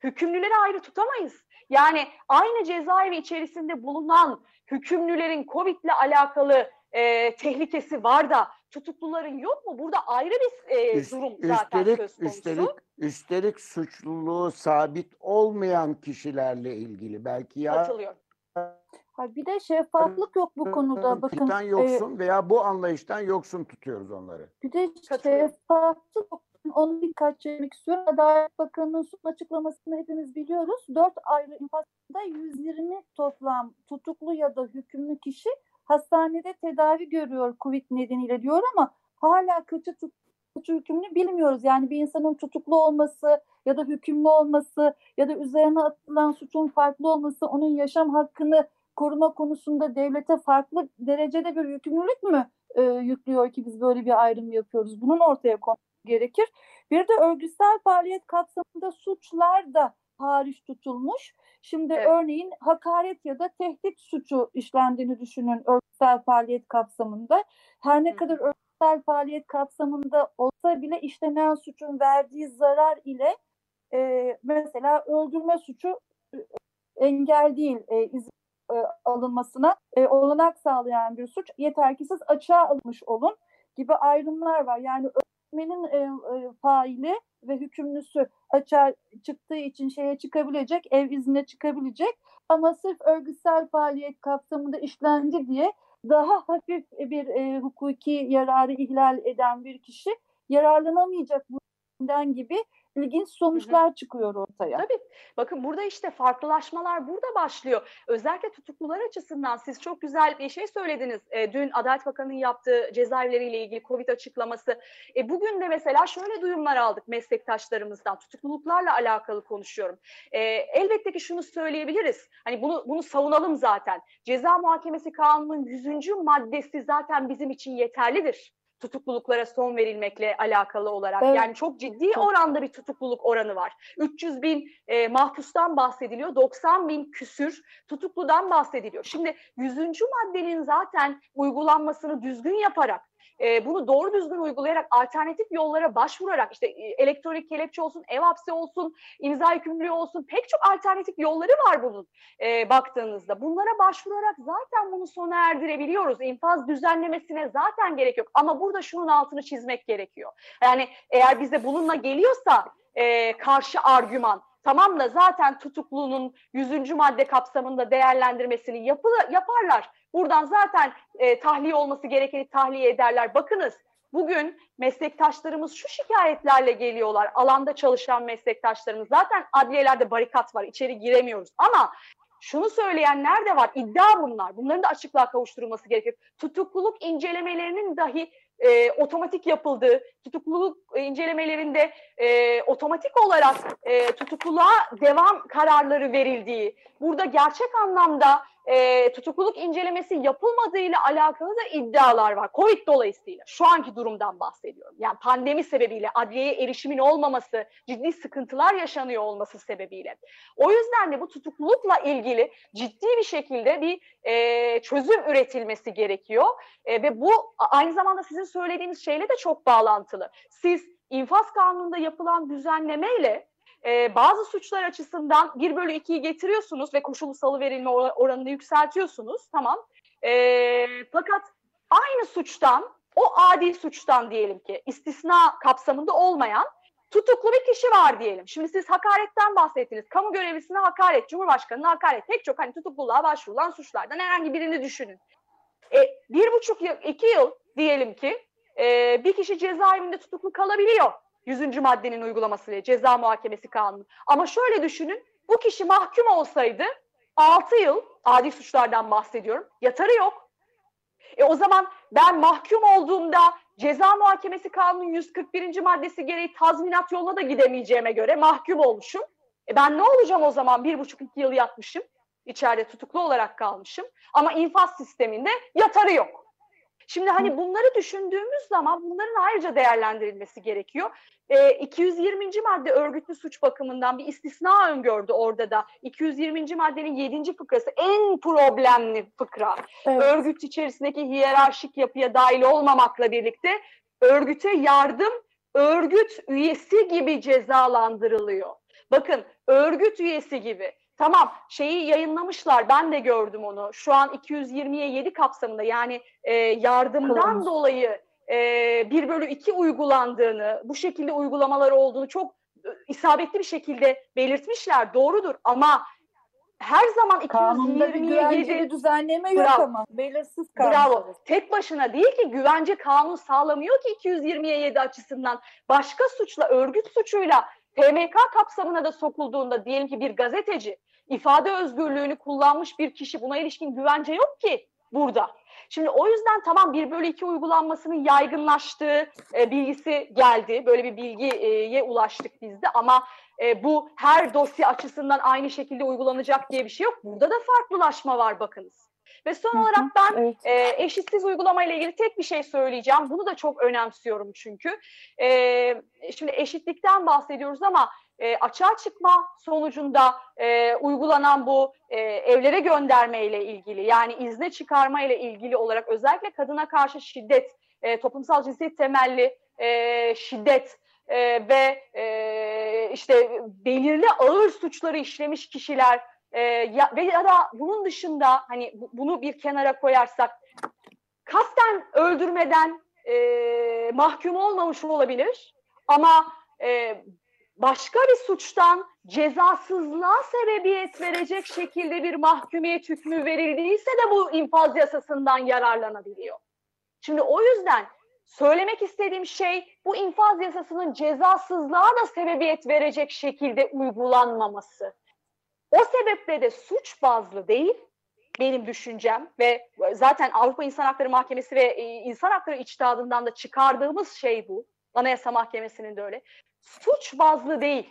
Hükümlüleri ayrı tutamayız. Yani aynı cezaevi içerisinde bulunan hükümlülerin COVID ile alakalı e, tehlikesi var da tutukluların yok mu? Burada ayrı bir e, Üst- durum zaten üstelik, söz konusu. üstelik, üstelik suçluluğu sabit olmayan kişilerle ilgili belki ya. Ha, bir de şeffaflık yok bu konuda. Bakın e, yoksun veya bu anlayıştan yoksun tutuyoruz onları. bir de şeffaflık yok. Onu dikkat çekmek istiyorum. Adalet Bakanı'nın son açıklamasını hepimiz biliyoruz. Dört ayrı infazda 120 toplam tutuklu ya da hükümlü kişi hastanede tedavi görüyor COVID nedeniyle diyor ama hala kaçı kaçı hükümlü bilmiyoruz. Yani bir insanın tutuklu olması ya da hükümlü olması ya da üzerine atılan suçun farklı olması onun yaşam hakkını koruma konusunda devlete farklı derecede bir yükümlülük mü e, yüklüyor ki biz böyle bir ayrım yapıyoruz? Bunun ortaya konması gerekir. Bir de örgütsel faaliyet kapsamında suçlar da hariç tutulmuş. Şimdi Evet. örneğin hakaret ya da tehdit suçu işlendiğini düşünün örgütsel faaliyet kapsamında. Her ne Hı. kadar örgütsel faaliyet kapsamında olsa bile işlenen suçun verdiği zarar ile e, mesela öldürme suçu e, engel değil e, izin e, alınmasına e, olanak sağlayan bir suç. Yeter ki siz açığa alınmış olun gibi ayrımlar var. Yani öğretmenin e, e, faili ve hükümlüsü açığa çıktığı için şeye çıkabilecek, ev iznine çıkabilecek ama sırf örgütsel faaliyet kapsamında işlendi diye daha hafif bir e, hukuki yararı ihlal eden bir kişi yararlanamayacak bundan gibi ilginç sonuçlar çıkıyor ortaya. Tabii. Bakın burada işte farklılaşmalar burada başlıyor. Özellikle tutuklular açısından siz çok güzel bir şey söylediniz. E, dün Adalet Bakanı'nın yaptığı cezaevleriyle ilgili Covid açıklaması. E, bugün de mesela şöyle duyumlar aldık meslektaşlarımızdan. Tutukluluklarla alakalı konuşuyorum. E, elbette ki şunu söyleyebiliriz. Hani bunu bunu savunalım zaten. Ceza Muhakemesi Kanunu'nun 100. maddesi zaten bizim için yeterlidir tutukluluklara son verilmekle alakalı olarak. Evet. Yani çok ciddi Çok. oranda bir tutukluluk oranı var. 300 bin e, mahpustan bahsediliyor, 90 bin küsür tutukludan bahsediliyor. Şimdi 100. maddenin zaten uygulanmasını düzgün yaparak, e, bunu doğru düzgün uygulayarak, alternatif yollara başvurarak, işte e, elektronik kelepçe olsun, ev hapsi olsun, imza yükümlülüğü olsun, pek çok alternatif yolları var bunun e, baktığınızda. Bunlara başvurarak zaten bunu sona erdirebiliyoruz. İnfaz düzenlemesine zaten gerek yok. Ama burada şunun altını çizmek gerekiyor. Yani eğer bize bununla geliyorsa e, karşı argüman, tamam da zaten tutuklunun 100. madde kapsamında değerlendirmesini yapı, yaparlar. Buradan zaten e, tahliye olması gerekeni tahliye ederler. Bakınız bugün meslektaşlarımız şu şikayetlerle geliyorlar. Alanda çalışan meslektaşlarımız. Zaten adliyelerde barikat var. içeri giremiyoruz. Ama şunu söyleyenler de var. İddia bunlar. Bunların da açıklığa kavuşturulması gerekiyor. Tutukluluk incelemelerinin dahi e, otomatik yapıldığı, tutukluluk incelemelerinde e, otomatik olarak e, tutukluluğa devam kararları verildiği, burada gerçek anlamda e, tutukluluk incelemesi yapılmadığıyla alakalı da iddialar var. Covid dolayısıyla şu anki durumdan bahsediyorum. Yani pandemi sebebiyle adliyeye erişimin olmaması, ciddi sıkıntılar yaşanıyor olması sebebiyle. O yüzden de bu tutuklulukla ilgili ciddi bir şekilde bir e, çözüm üretilmesi gerekiyor. E, ve bu aynı zamanda sizin söylediğiniz şeyle de çok bağlantılı. Siz infaz kanununda yapılan düzenlemeyle e, bazı suçlar açısından 1 bölü 2'yi getiriyorsunuz ve koşulu salı verilme or- oranını yükseltiyorsunuz. Tamam. E, fakat aynı suçtan, o adi suçtan diyelim ki istisna kapsamında olmayan tutuklu bir kişi var diyelim. Şimdi siz hakaretten bahsettiniz. Kamu görevlisine hakaret, Cumhurbaşkanı'na hakaret. Pek çok hani tutukluluğa başvurulan suçlardan herhangi birini düşünün. E, bir buçuk yıl, iki yıl diyelim ki e, bir kişi cezaevinde tutuklu kalabiliyor. 100. maddenin uygulamasıyla ceza muhakemesi kanunu. Ama şöyle düşünün bu kişi mahkum olsaydı 6 yıl adi suçlardan bahsediyorum yatarı yok. E o zaman ben mahkum olduğumda ceza muhakemesi kanunun 141. maddesi gereği tazminat yoluna da gidemeyeceğime göre mahkum olmuşum. E ben ne olacağım o zaman? Bir buçuk iki yıl yatmışım. içeride tutuklu olarak kalmışım. Ama infaz sisteminde yatarı yok. Şimdi hani bunları düşündüğümüz zaman bunların ayrıca değerlendirilmesi gerekiyor. E, 220. madde örgütlü suç bakımından bir istisna öngördü orada da. 220. maddenin 7. fıkrası en problemli fıkra. Evet. Örgüt içerisindeki hiyerarşik yapıya dahil olmamakla birlikte örgüte yardım örgüt üyesi gibi cezalandırılıyor. Bakın örgüt üyesi gibi. Tamam şeyi yayınlamışlar ben de gördüm onu. Şu an 220'ye 7 kapsamında yani e, yardımdan Kılmış. dolayı e, 1 bölü 2 uygulandığını, bu şekilde uygulamaları olduğunu çok e, isabetli bir şekilde belirtmişler. Doğrudur ama her zaman 227 düzenleme yok Bravo. ama belirsiz kanun. Bravo. Tek başına değil ki güvence kanun sağlamıyor ki 227 açısından. Başka suçla, örgüt suçuyla TMK kapsamına da sokulduğunda diyelim ki bir gazeteci ifade özgürlüğünü kullanmış bir kişi buna ilişkin güvence yok ki burada. Şimdi o yüzden tamam 1 bölü 2 uygulanmasının yaygınlaştığı e, bilgisi geldi. Böyle bir bilgiye ulaştık biz de ama e, bu her dosya açısından aynı şekilde uygulanacak diye bir şey yok. Burada da farklılaşma var bakınız. Ve son olarak ben evet. e, eşitsiz uygulama ile ilgili tek bir şey söyleyeceğim. Bunu da çok önemsiyorum çünkü. E, şimdi eşitlikten bahsediyoruz ama e, açığa çıkma sonucunda e, uygulanan bu e, evlere gönderme ile ilgili yani izne çıkarma ile ilgili olarak özellikle kadına karşı şiddet, e, toplumsal cinsiyet temelli e, şiddet e, ve e, işte belirli ağır suçları işlemiş kişiler e, ya, ve ya da bunun dışında hani bu, bunu bir kenara koyarsak kasten öldürmeden e, mahkum olmamış olabilir ama e, başka bir suçtan cezasızlığa sebebiyet verecek şekilde bir mahkumiyet hükmü verildiyse de bu infaz yasasından yararlanabiliyor. Şimdi o yüzden söylemek istediğim şey bu infaz yasasının cezasızlığa da sebebiyet verecek şekilde uygulanmaması. O sebeple de suç bazlı değil benim düşüncem ve zaten Avrupa İnsan Hakları Mahkemesi ve e, İnsan Hakları İçtihadından da çıkardığımız şey bu. Anayasa Mahkemesi'nin de öyle. Suç bazlı değil.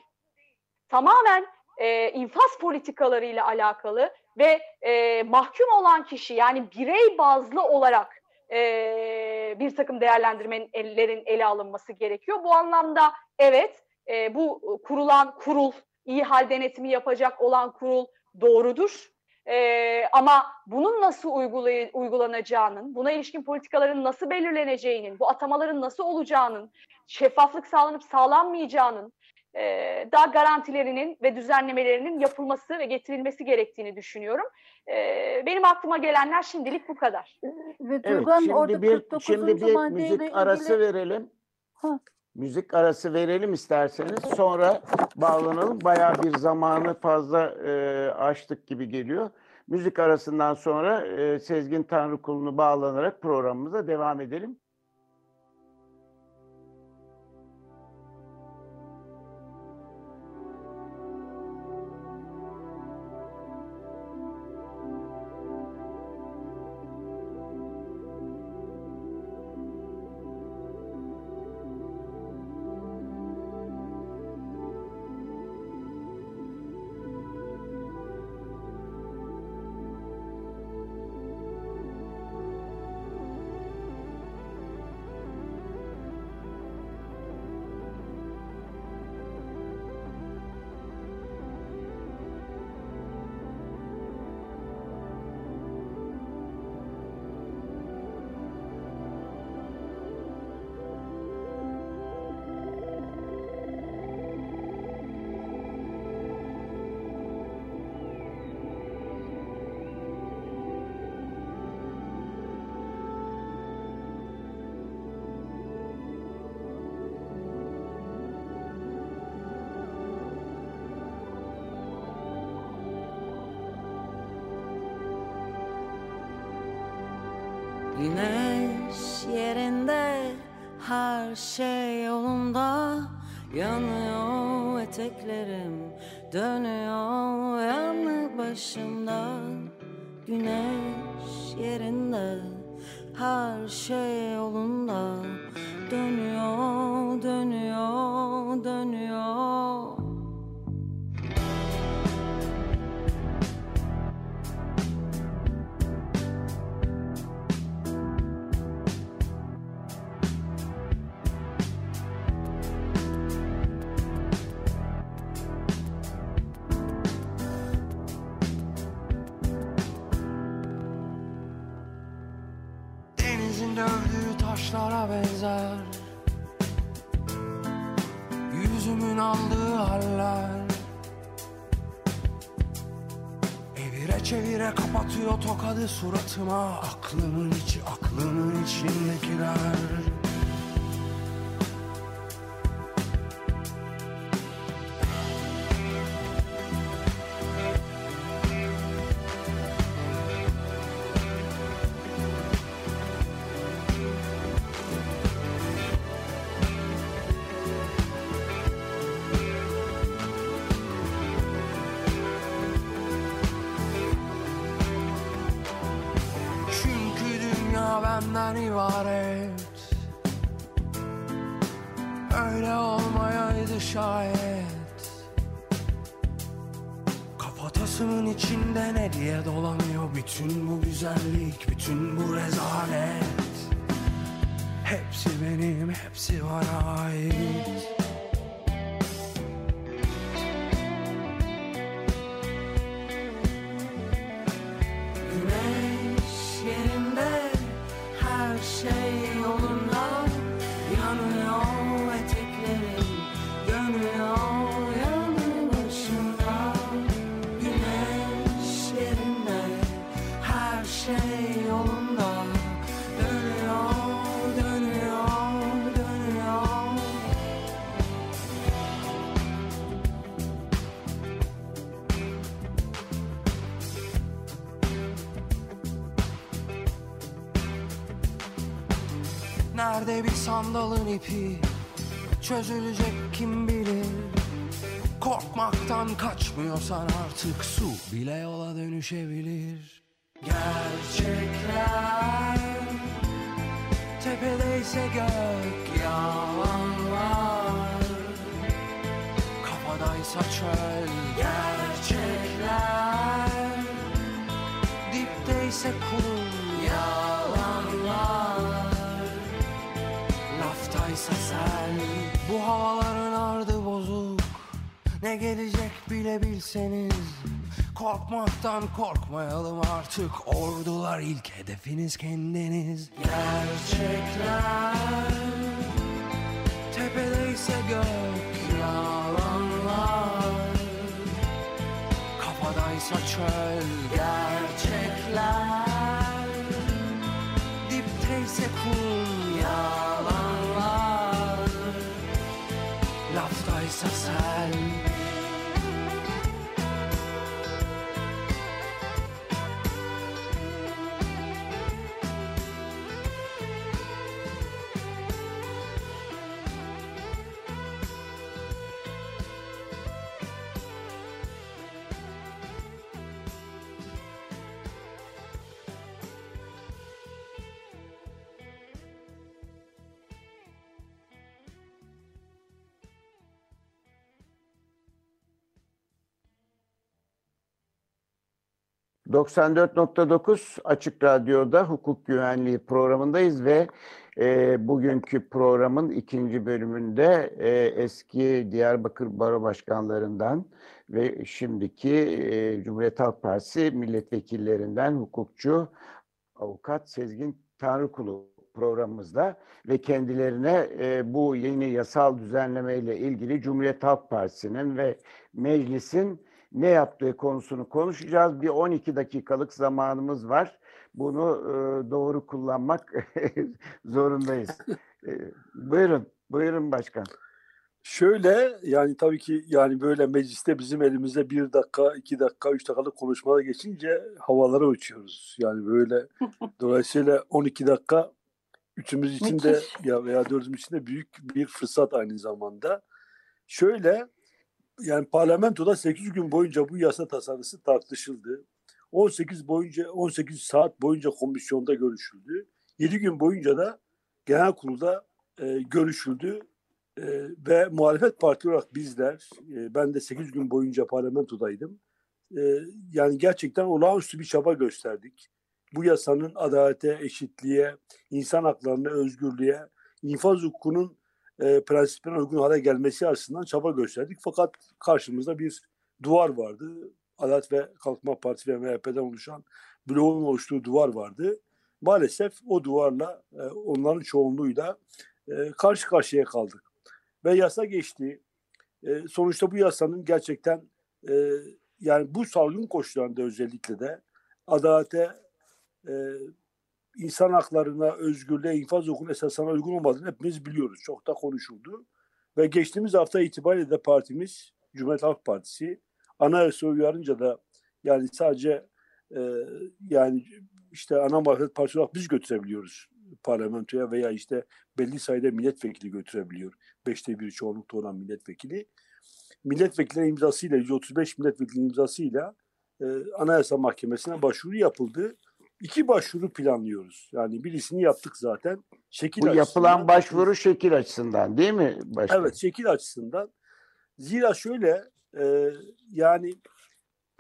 Tamamen e, infaz politikalarıyla alakalı ve e, mahkum olan kişi yani birey bazlı olarak e, bir takım değerlendirmelerin ele alınması gerekiyor. Bu anlamda evet e, bu kurulan kurul, iyi hal denetimi yapacak olan kurul doğrudur. Ee, ama bunun nasıl uygulay- uygulanacağının, buna ilişkin politikaların nasıl belirleneceğinin, bu atamaların nasıl olacağının, şeffaflık sağlanıp sağlanmayacağının e, daha garantilerinin ve düzenlemelerinin yapılması ve getirilmesi gerektiğini düşünüyorum. E, benim aklıma gelenler şimdilik bu kadar. Ve evet, şimdi bir, şimdi bir müzik arası verelim. Ha. Müzik arası verelim isterseniz. Sonra bağlanalım. Bayağı bir zamanı fazla e, açtık gibi geliyor. Müzik arasından sonra e, Sezgin Tanrıkulu'nu bağlanarak programımıza devam edelim. Her şey yolunda. Yanıyor eteklerim dönüyor rüzgara benzer. Yüzümün aldığı haller. Evire çevire kapatıyor tokadı suratıma. Aklımın içi aklımın içindekiler Nerede bir sandalın ipi? Çözülecek kim bilir? Korkmaktan kaçmıyorsan artık Su bile yola dönüşebilir. Gerçekler Tepedeyse gök yalanlar. Kafadaysa çöl Gerçekler. Dipteyse kum Laftaysa sen Bu havaların ardı bozuk. Ne gelecek bile bilseniz. Korkmaktan korkmayalım artık. Ordular ilk hedefiniz kendiniz. Gerçekler Tepedeyse gök yalanlar. Kafadaysa çöl gerçekler. Dipteyse kum yalanlar Sachsheim. ...94.9 Açık Radyo'da hukuk güvenliği programındayız ve e, bugünkü programın ikinci bölümünde e, eski Diyarbakır Baro Başkanlarından ve şimdiki e, Cumhuriyet Halk Partisi milletvekillerinden hukukçu avukat Sezgin Tanrıkulu programımızda ve kendilerine e, bu yeni yasal düzenlemeyle ilgili Cumhuriyet Halk Partisi'nin ve meclisin ne yaptığı konusunu konuşacağız. Bir 12 dakikalık zamanımız var. Bunu e, doğru kullanmak *laughs* zorundayız. E, buyurun, buyurun başkan. Şöyle yani tabii ki yani böyle mecliste bizim elimizde bir dakika, iki dakika, üç dakikalık konuşmalar geçince havalara uçuyoruz. Yani böyle *laughs* dolayısıyla 12 dakika üçümüz için de ya veya dördümüz için de büyük bir fırsat aynı zamanda. Şöyle yani parlamentoda 8 gün boyunca bu yasa tasarısı tartışıldı. 18 boyunca 18 saat boyunca komisyonda görüşüldü. 7 gün boyunca da genel kurulda e, görüşüldü. E, ve muhalefet parti olarak bizler, e, ben de 8 gün boyunca parlamentodaydım. E, yani gerçekten olağanüstü bir çaba gösterdik. Bu yasanın adalete, eşitliğe, insan haklarına, özgürlüğe, infaz hukukunun e, prensiplerine uygun hale gelmesi açısından çaba gösterdik. Fakat karşımızda bir duvar vardı. Adalet ve Kalkınma Partisi ve MHP'den oluşan bloğun oluştuğu duvar vardı. maalesef o duvarla e, onların çoğunluğuyla e, karşı karşıya kaldık. Ve yasa geçti. E, sonuçta bu yasanın gerçekten e, yani bu salgın koşullarında özellikle de adalete, e, insan haklarına, özgürlüğe, infaz hukukun esasına uygun olmadığını hepimiz biliyoruz. Çok da konuşuldu. Ve geçtiğimiz hafta itibariyle de partimiz, Cumhuriyet Halk Partisi, anayasa uyarınca da yani sadece e, yani işte ana muhalefet partisi olarak biz götürebiliyoruz parlamentoya veya işte belli sayıda milletvekili götürebiliyor. Beşte bir çoğunlukta olan milletvekili. Milletvekilleri imzasıyla, 135 milletvekili imzasıyla e, Anayasa Mahkemesi'ne başvuru yapıldı. İki başvuru planlıyoruz. Yani birisini yaptık zaten. Şekil Bu yapılan başvuru şekil açısından değil mi başkan? Evet şekil açısından. Zira şöyle e, yani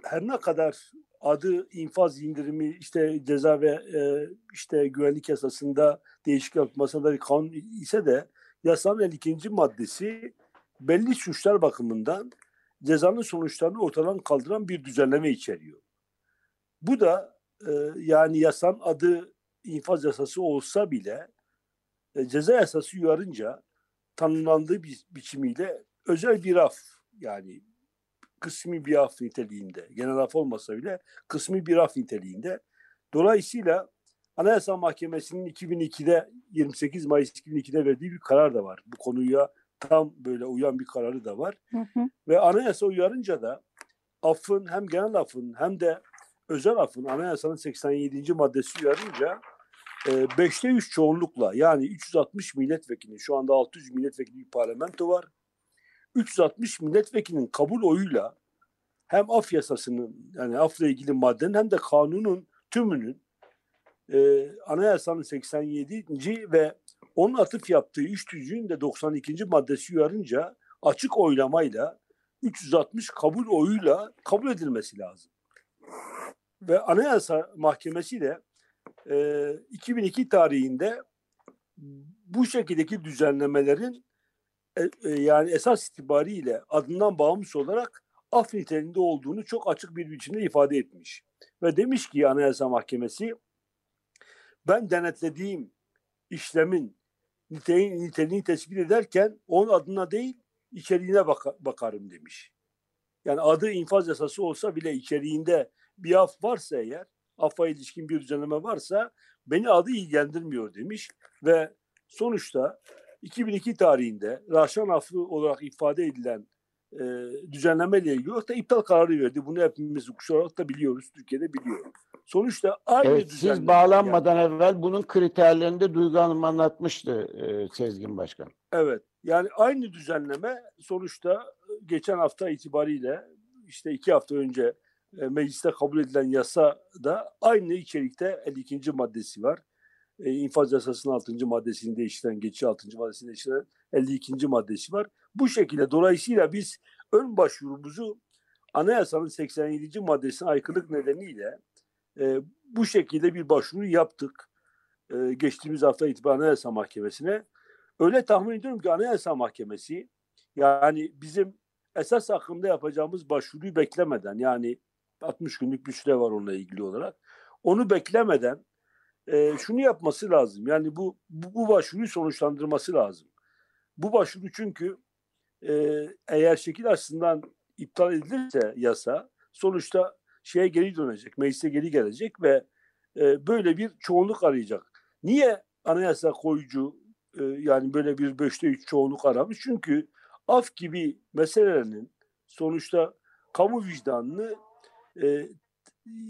her ne kadar adı infaz indirimi işte ceza ve e, işte güvenlik yasasında değişiklik yapılmasında da bir kanun ise de yasanın 52. maddesi belli suçlar bakımından cezanın sonuçlarını ortadan kaldıran bir düzenleme içeriyor. Bu da e, yani yasanın adı infaz yasası olsa bile e, ceza yasası uyarınca tanımlandığı bir biçimiyle özel bir af yani kısmi bir af niteliğinde, genel af olmasa bile kısmi bir af niteliğinde. Dolayısıyla Anayasa Mahkemesi'nin 2002'de 28 Mayıs 2002'de verdiği bir karar da var. Bu konuya tam böyle uyan bir kararı da var. Hı hı. Ve anayasa uyarınca da affın hem genel affın hem de özel affın anayasanın 87. maddesi uyarınca e, beşte üç çoğunlukla yani 360 milletvekili şu anda 600 milletvekili bir parlamento var. 360 milletvekilinin kabul oyuyla hem af yasasının yani afla ilgili maddenin hem de kanunun tümünün e, anayasanın 87. ve onun atıf yaptığı üç tüzüğün de 92. maddesi uyarınca açık oylamayla 360 kabul oyuyla kabul edilmesi lazım. Ve Anayasa Mahkemesi de e, 2002 tarihinde bu şekildeki düzenlemelerin e, e, yani esas itibariyle adından bağımsız olarak af niteliğinde olduğunu çok açık bir biçimde ifade etmiş. Ve demiş ki Anayasa Mahkemesi ben denetlediğim işlemin niteliğini, niteliğini tespit ederken onun adına değil içeriğine baka- bakarım demiş. Yani adı infaz yasası olsa bile içeriğinde bir af varsa eğer, affa ilişkin bir düzenleme varsa beni adı ilgilendirmiyor demiş ve sonuçta 2002 tarihinde Raşan affı olarak ifade edilen e, düzenleme ile ilgili olarak da iptal kararı verdi. Bunu hepimiz olarak da biliyoruz. Türkiye'de biliyor. Sonuçta aynı Evet, düzenleme. siz bağlanmadan evvel bunun kriterlerini de Duygu Hanım anlatmıştı e, Sezgin Başkan. Evet. Yani aynı düzenleme sonuçta geçen hafta itibariyle işte iki hafta önce e, mecliste kabul edilen yasa da aynı içerikte 52. maddesi var. E, infaz yasasının 6. maddesini değiştiren, geçici 6. maddesini değiştiren 52. maddesi var. Bu şekilde dolayısıyla biz ön başvurumuzu anayasanın 87. maddesine aykırılık nedeniyle e, bu şekilde bir başvuru yaptık. E, geçtiğimiz hafta itibaren Anayasa Mahkemesi'ne. Öyle tahmin ediyorum ki Anayasa Mahkemesi yani bizim esas hakkında yapacağımız başvuruyu beklemeden yani 60 günlük bir süre var onunla ilgili olarak. Onu beklemeden e, şunu yapması lazım. Yani bu, bu, bu başvuruyu sonuçlandırması lazım. Bu başvuru çünkü e, eğer şekil açısından iptal edilirse yasa sonuçta şeye geri dönecek, meclise geri gelecek ve e, böyle bir çoğunluk arayacak. Niye anayasa koyucu e, yani böyle bir beşte üç çoğunluk aramış? Çünkü af gibi meselelerin sonuçta kamu vicdanını e,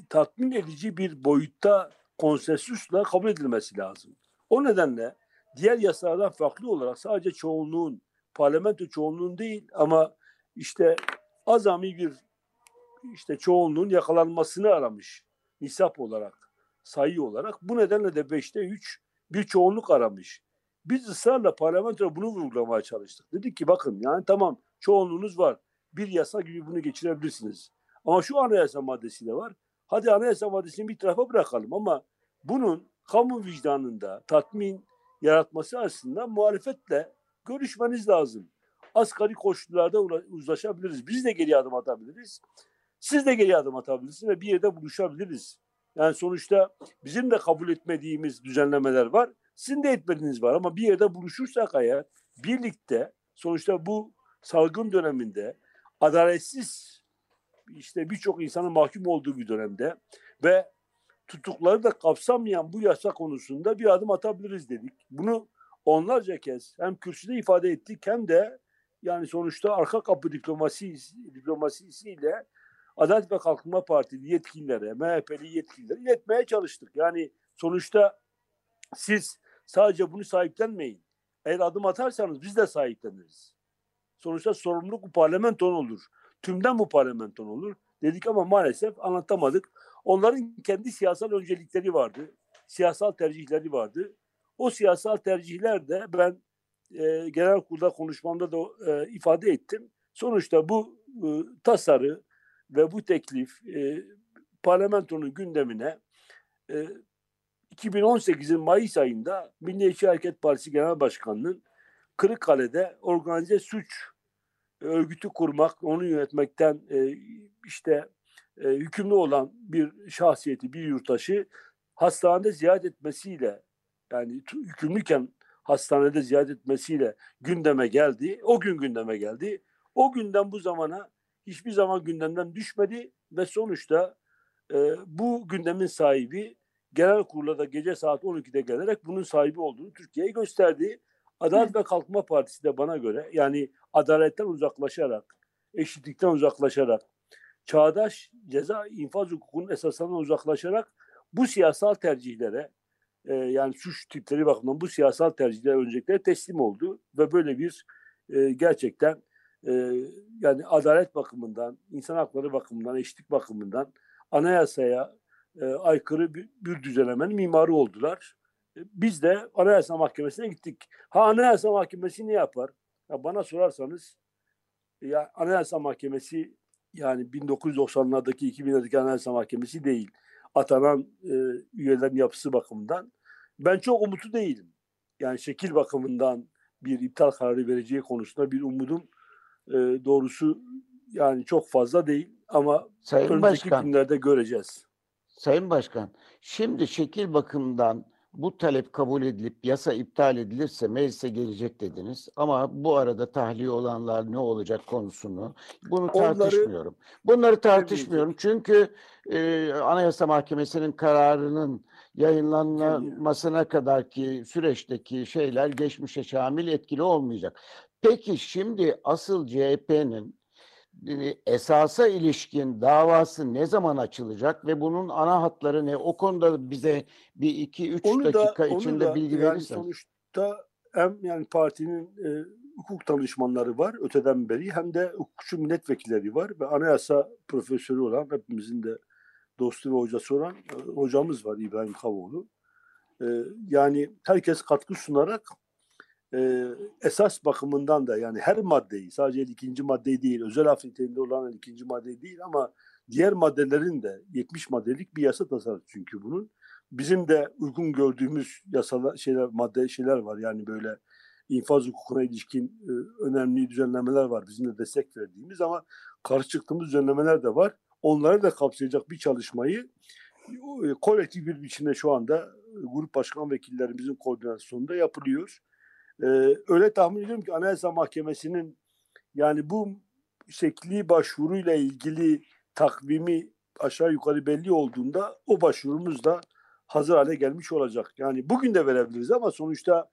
tatmin edici bir boyutta konsensüsle kabul edilmesi lazım. O nedenle diğer yasalardan farklı olarak sadece çoğunluğun, parlamento çoğunluğun değil ama işte azami bir işte çoğunluğun yakalanmasını aramış nisap olarak, sayı olarak. Bu nedenle de beşte üç bir çoğunluk aramış. Biz ısrarla parlamentoda bunu vurgulamaya çalıştık. Dedik ki bakın yani tamam çoğunluğunuz var. Bir yasa gibi bunu geçirebilirsiniz. Ama şu anayasa maddesi de var. Hadi anayasa maddesini bir tarafa bırakalım ama bunun kamu vicdanında tatmin yaratması açısından muhalefetle görüşmeniz lazım. Asgari koşullarda uzlaşabiliriz. Biz de geri adım atabiliriz. Siz de geri adım atabilirsiniz ve bir yerde buluşabiliriz. Yani sonuçta bizim de kabul etmediğimiz düzenlemeler var. Sizin de etmediğiniz var ama bir yerde buluşursak eğer birlikte sonuçta bu salgın döneminde adaletsiz işte birçok insanın mahkum olduğu bir dönemde ve tutukları da kapsamayan bu yasa konusunda bir adım atabiliriz dedik. Bunu onlarca kez hem kürsüde ifade ettik hem de yani sonuçta arka kapı diplomasi diplomasisiyle Adalet ve Kalkınma Partili yetkililere, MHP'li yetkililere iletmeye çalıştık. Yani sonuçta siz sadece bunu sahiplenmeyin. Eğer adım atarsanız biz de sahipleniriz. Sonuçta sorumluluk bu parlamenton olur. Tümden bu parlamenton olur. Dedik ama maalesef anlatamadık. Onların kendi siyasal öncelikleri vardı. Siyasal tercihleri vardı. O siyasal tercihler de ben e, genel kurulda konuşmamda da e, ifade ettim. Sonuçta bu e, tasarı ve bu teklif e, parlamentonun gündemine e, 2018'in Mayıs ayında Milliyetçi Hareket Partisi Genel Başkanı'nın Kırıkkale'de organize suç örgütü kurmak, onu yönetmekten e, işte e, hükümlü olan bir şahsiyeti, bir yurttaşı hastanede ziyaret etmesiyle yani hükümlüken hastanede ziyaret etmesiyle gündeme geldi. O gün gündeme geldi. O günden bu zamana hiçbir zaman gündemden düşmedi ve sonuçta e, bu gündemin sahibi genel kurula da gece saat 12'de gelerek bunun sahibi olduğunu Türkiye'ye gösterdi. Adalet ve Kalkınma Partisi de bana göre yani adaletten uzaklaşarak, eşitlikten uzaklaşarak, çağdaş ceza infaz hukukunun esaslarından uzaklaşarak bu siyasal tercihlere e, yani suç tipleri bakımından bu siyasal tercihlere öncelikle teslim oldu ve böyle bir e, gerçekten e, yani adalet bakımından, insan hakları bakımından, eşitlik bakımından anayasaya e, aykırı bir, bir düzenlemenin mimarı oldular. E, Biz de Anayasa Mahkemesi'ne gittik. Ha Anayasa Mahkemesi ne yapar? Ya bana sorarsanız ya Anayasa Mahkemesi yani 1990'lardaki 2000'lerdeki Anayasa Mahkemesi değil. Atanan e, üyelerin yapısı bakımından ben çok umutlu değilim. Yani şekil bakımından bir iptal kararı vereceği konusunda bir umudum e, doğrusu yani çok fazla değil ama Sayın önümüzdeki Başkan, günlerde göreceğiz. Sayın Başkan, şimdi şekil bakımından bu talep kabul edilip yasa iptal edilirse meclise gelecek dediniz. Ama bu arada tahliye olanlar ne olacak konusunu bunu Onları- tartışmıyorum. Bunları tartışmıyorum çünkü e, Anayasa Mahkemesi'nin kararının yayınlanmasına kadar ki süreçteki şeyler geçmişe şamil etkili olmayacak. Peki şimdi asıl CHP'nin esasa ilişkin davası ne zaman açılacak ve bunun ana hatları ne? O konuda bize bir iki üç Onu da, dakika onu içinde da bilgi yani verirseniz. sonuçta hem yani partinin e, hukuk danışmanları var öteden beri hem de hukukçu milletvekilleri var ve anayasa profesörü olan hepimizin de dostu ve hocası olan e, hocamız var İbrahim Kavoğlu. E, yani herkes katkı sunarak e, esas bakımından da yani her maddeyi sadece ikinci maddeyi değil özel af niteliğinde olan ikinci maddeyi değil ama diğer maddelerin de 70 maddelik bir yasa tasarrufu çünkü bunun bizim de uygun gördüğümüz yasalar şeyler madde şeyler var yani böyle infaz hukukuna ilişkin e, önemli düzenlemeler var bizim de destek verdiğimiz ama karşı çıktığımız düzenlemeler de var. Onları da kapsayacak bir çalışmayı e, kolektif bir biçimde şu anda e, grup başkan vekillerimizin koordinasyonunda yapılıyor. E, öyle tahmin ediyorum ki Anayasa Mahkemesi'nin yani bu şekli başvuruyla ilgili takvimi aşağı yukarı belli olduğunda o başvurumuz da hazır hale gelmiş olacak. Yani bugün de verebiliriz ama sonuçta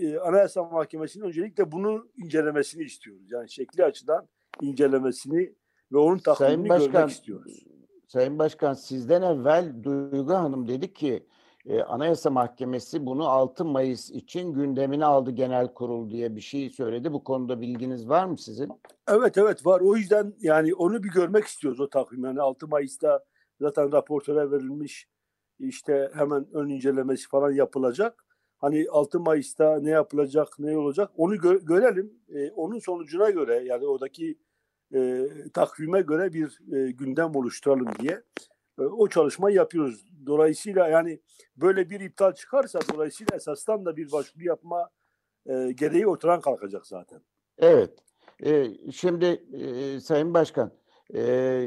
e, Anayasa Mahkemesi'nin öncelikle bunu incelemesini istiyoruz. Yani şekli açıdan incelemesini ve onun takvimini Sayın Başkan, görmek istiyoruz. Sayın Başkan sizden evvel Duygu Hanım dedi ki e, Anayasa Mahkemesi bunu 6 Mayıs için gündemine aldı genel kurul diye bir şey söyledi. Bu konuda bilginiz var mı sizin? Evet evet var. O yüzden yani onu bir görmek istiyoruz o takvim. Yani 6 Mayıs'ta zaten raportöre verilmiş işte hemen ön incelemesi falan yapılacak. Hani 6 Mayıs'ta ne yapılacak, ne olacak onu gö- görelim. Ee, onun sonucuna göre yani oradaki e, takvime göre bir e, gündem oluşturalım diye e, o çalışmayı yapıyoruz. Dolayısıyla yani böyle bir iptal çıkarsa dolayısıyla esastan da bir başvuru yapma e, gereği ortadan kalkacak zaten. Evet. E, şimdi e, Sayın Başkan E,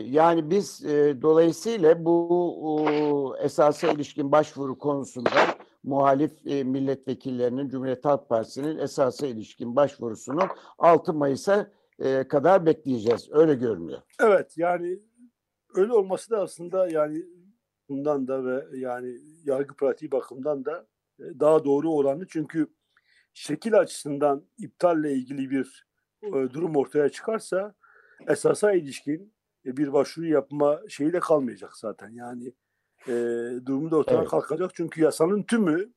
yani biz e, dolayısıyla bu o, esasa ilişkin başvuru konusunda muhalif e, milletvekillerinin Cumhuriyet Halk Partisi'nin esasa ilişkin başvurusunu 6 Mayıs'a e, kadar bekleyeceğiz. Öyle görünüyor. Evet yani öyle olması da aslında yani bundan da ve yani yargı pratiği bakımından da e, daha doğru olanı çünkü şekil açısından iptalle ilgili bir e, durum ortaya çıkarsa esasa ilişkin e, bir başvuru yapma şeyi de kalmayacak zaten. Yani e, durumu da ortadan Evet. kalkacak çünkü yasanın tümü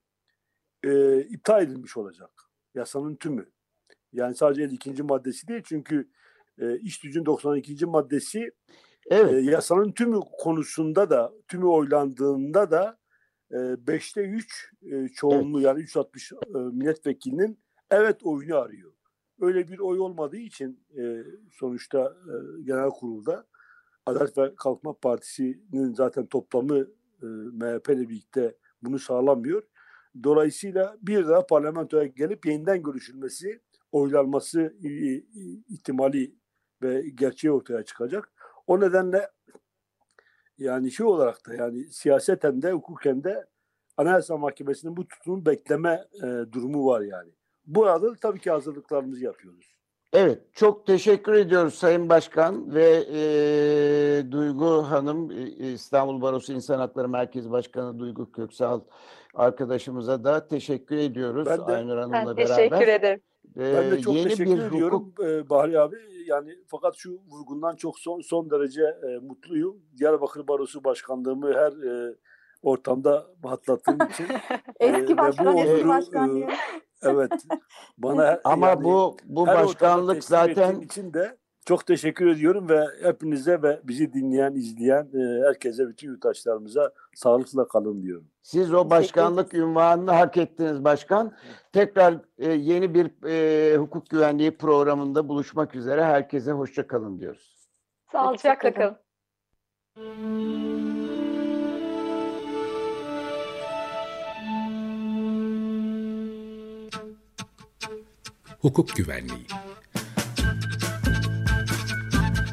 e, iptal edilmiş olacak. Yasanın tümü. Yani sadece 52. maddesi değil çünkü e, İş Gücü'nün 92. maddesi Evet. e, yasanın tümü konusunda da tümü oylandığında da e, 5'te 3 e, çoğunluğu yani 360 e, milletvekilinin evet oyunu arıyor. Öyle bir oy olmadığı için e, sonuçta e, genel kurulda Adalet ve Kalkınma Partisi'nin zaten toplamı e, MHP ile birlikte bunu sağlamıyor. Dolayısıyla bir daha parlamentoya gelip yeniden görüşülmesi, oylanması ihtimali ve gerçeği ortaya çıkacak. O nedenle yani şey olarak da yani siyaseten de hukuken de Anayasa Mahkemesi'nin bu tutumu bekleme e, durumu var yani. Bu arada da tabii ki hazırlıklarımızı yapıyoruz. Evet, çok teşekkür ediyoruz Sayın Başkan ve e, Duygu Hanım, e, İstanbul Barosu İnsan Hakları Merkezi Başkanı Duygu Köksal arkadaşımıza da teşekkür ediyoruz Ben de- Aynur Ben Hanım'la teşekkür beraber. ederim. E, Ben de çok yeni teşekkür bir ediyorum hukuk e, Bahri abi. Yani fakat şu vurgundan çok son son derece e, mutluyum. Diyarbakır Barosu Başkanlığımı her e, ortamda hatırlattığım *laughs* için. Eski bu başkan, eski onuru, başkan e, diye. evet. Bana *laughs* her- ama yani bu bu başkanlık zaten için de çok teşekkür ediyorum ve hepinize ve bizi dinleyen, izleyen e, herkese, bütün yurttaşlarımıza sağlıkla kalın diyorum. siz o başkanlık ünvanını hak ettiniz başkan. Tekrar e, yeni bir e, hukuk güvenliği programında buluşmak üzere. Herkese hoşça kalın diyoruz. Sağlıcakla kalın. Hukuk Güvenliği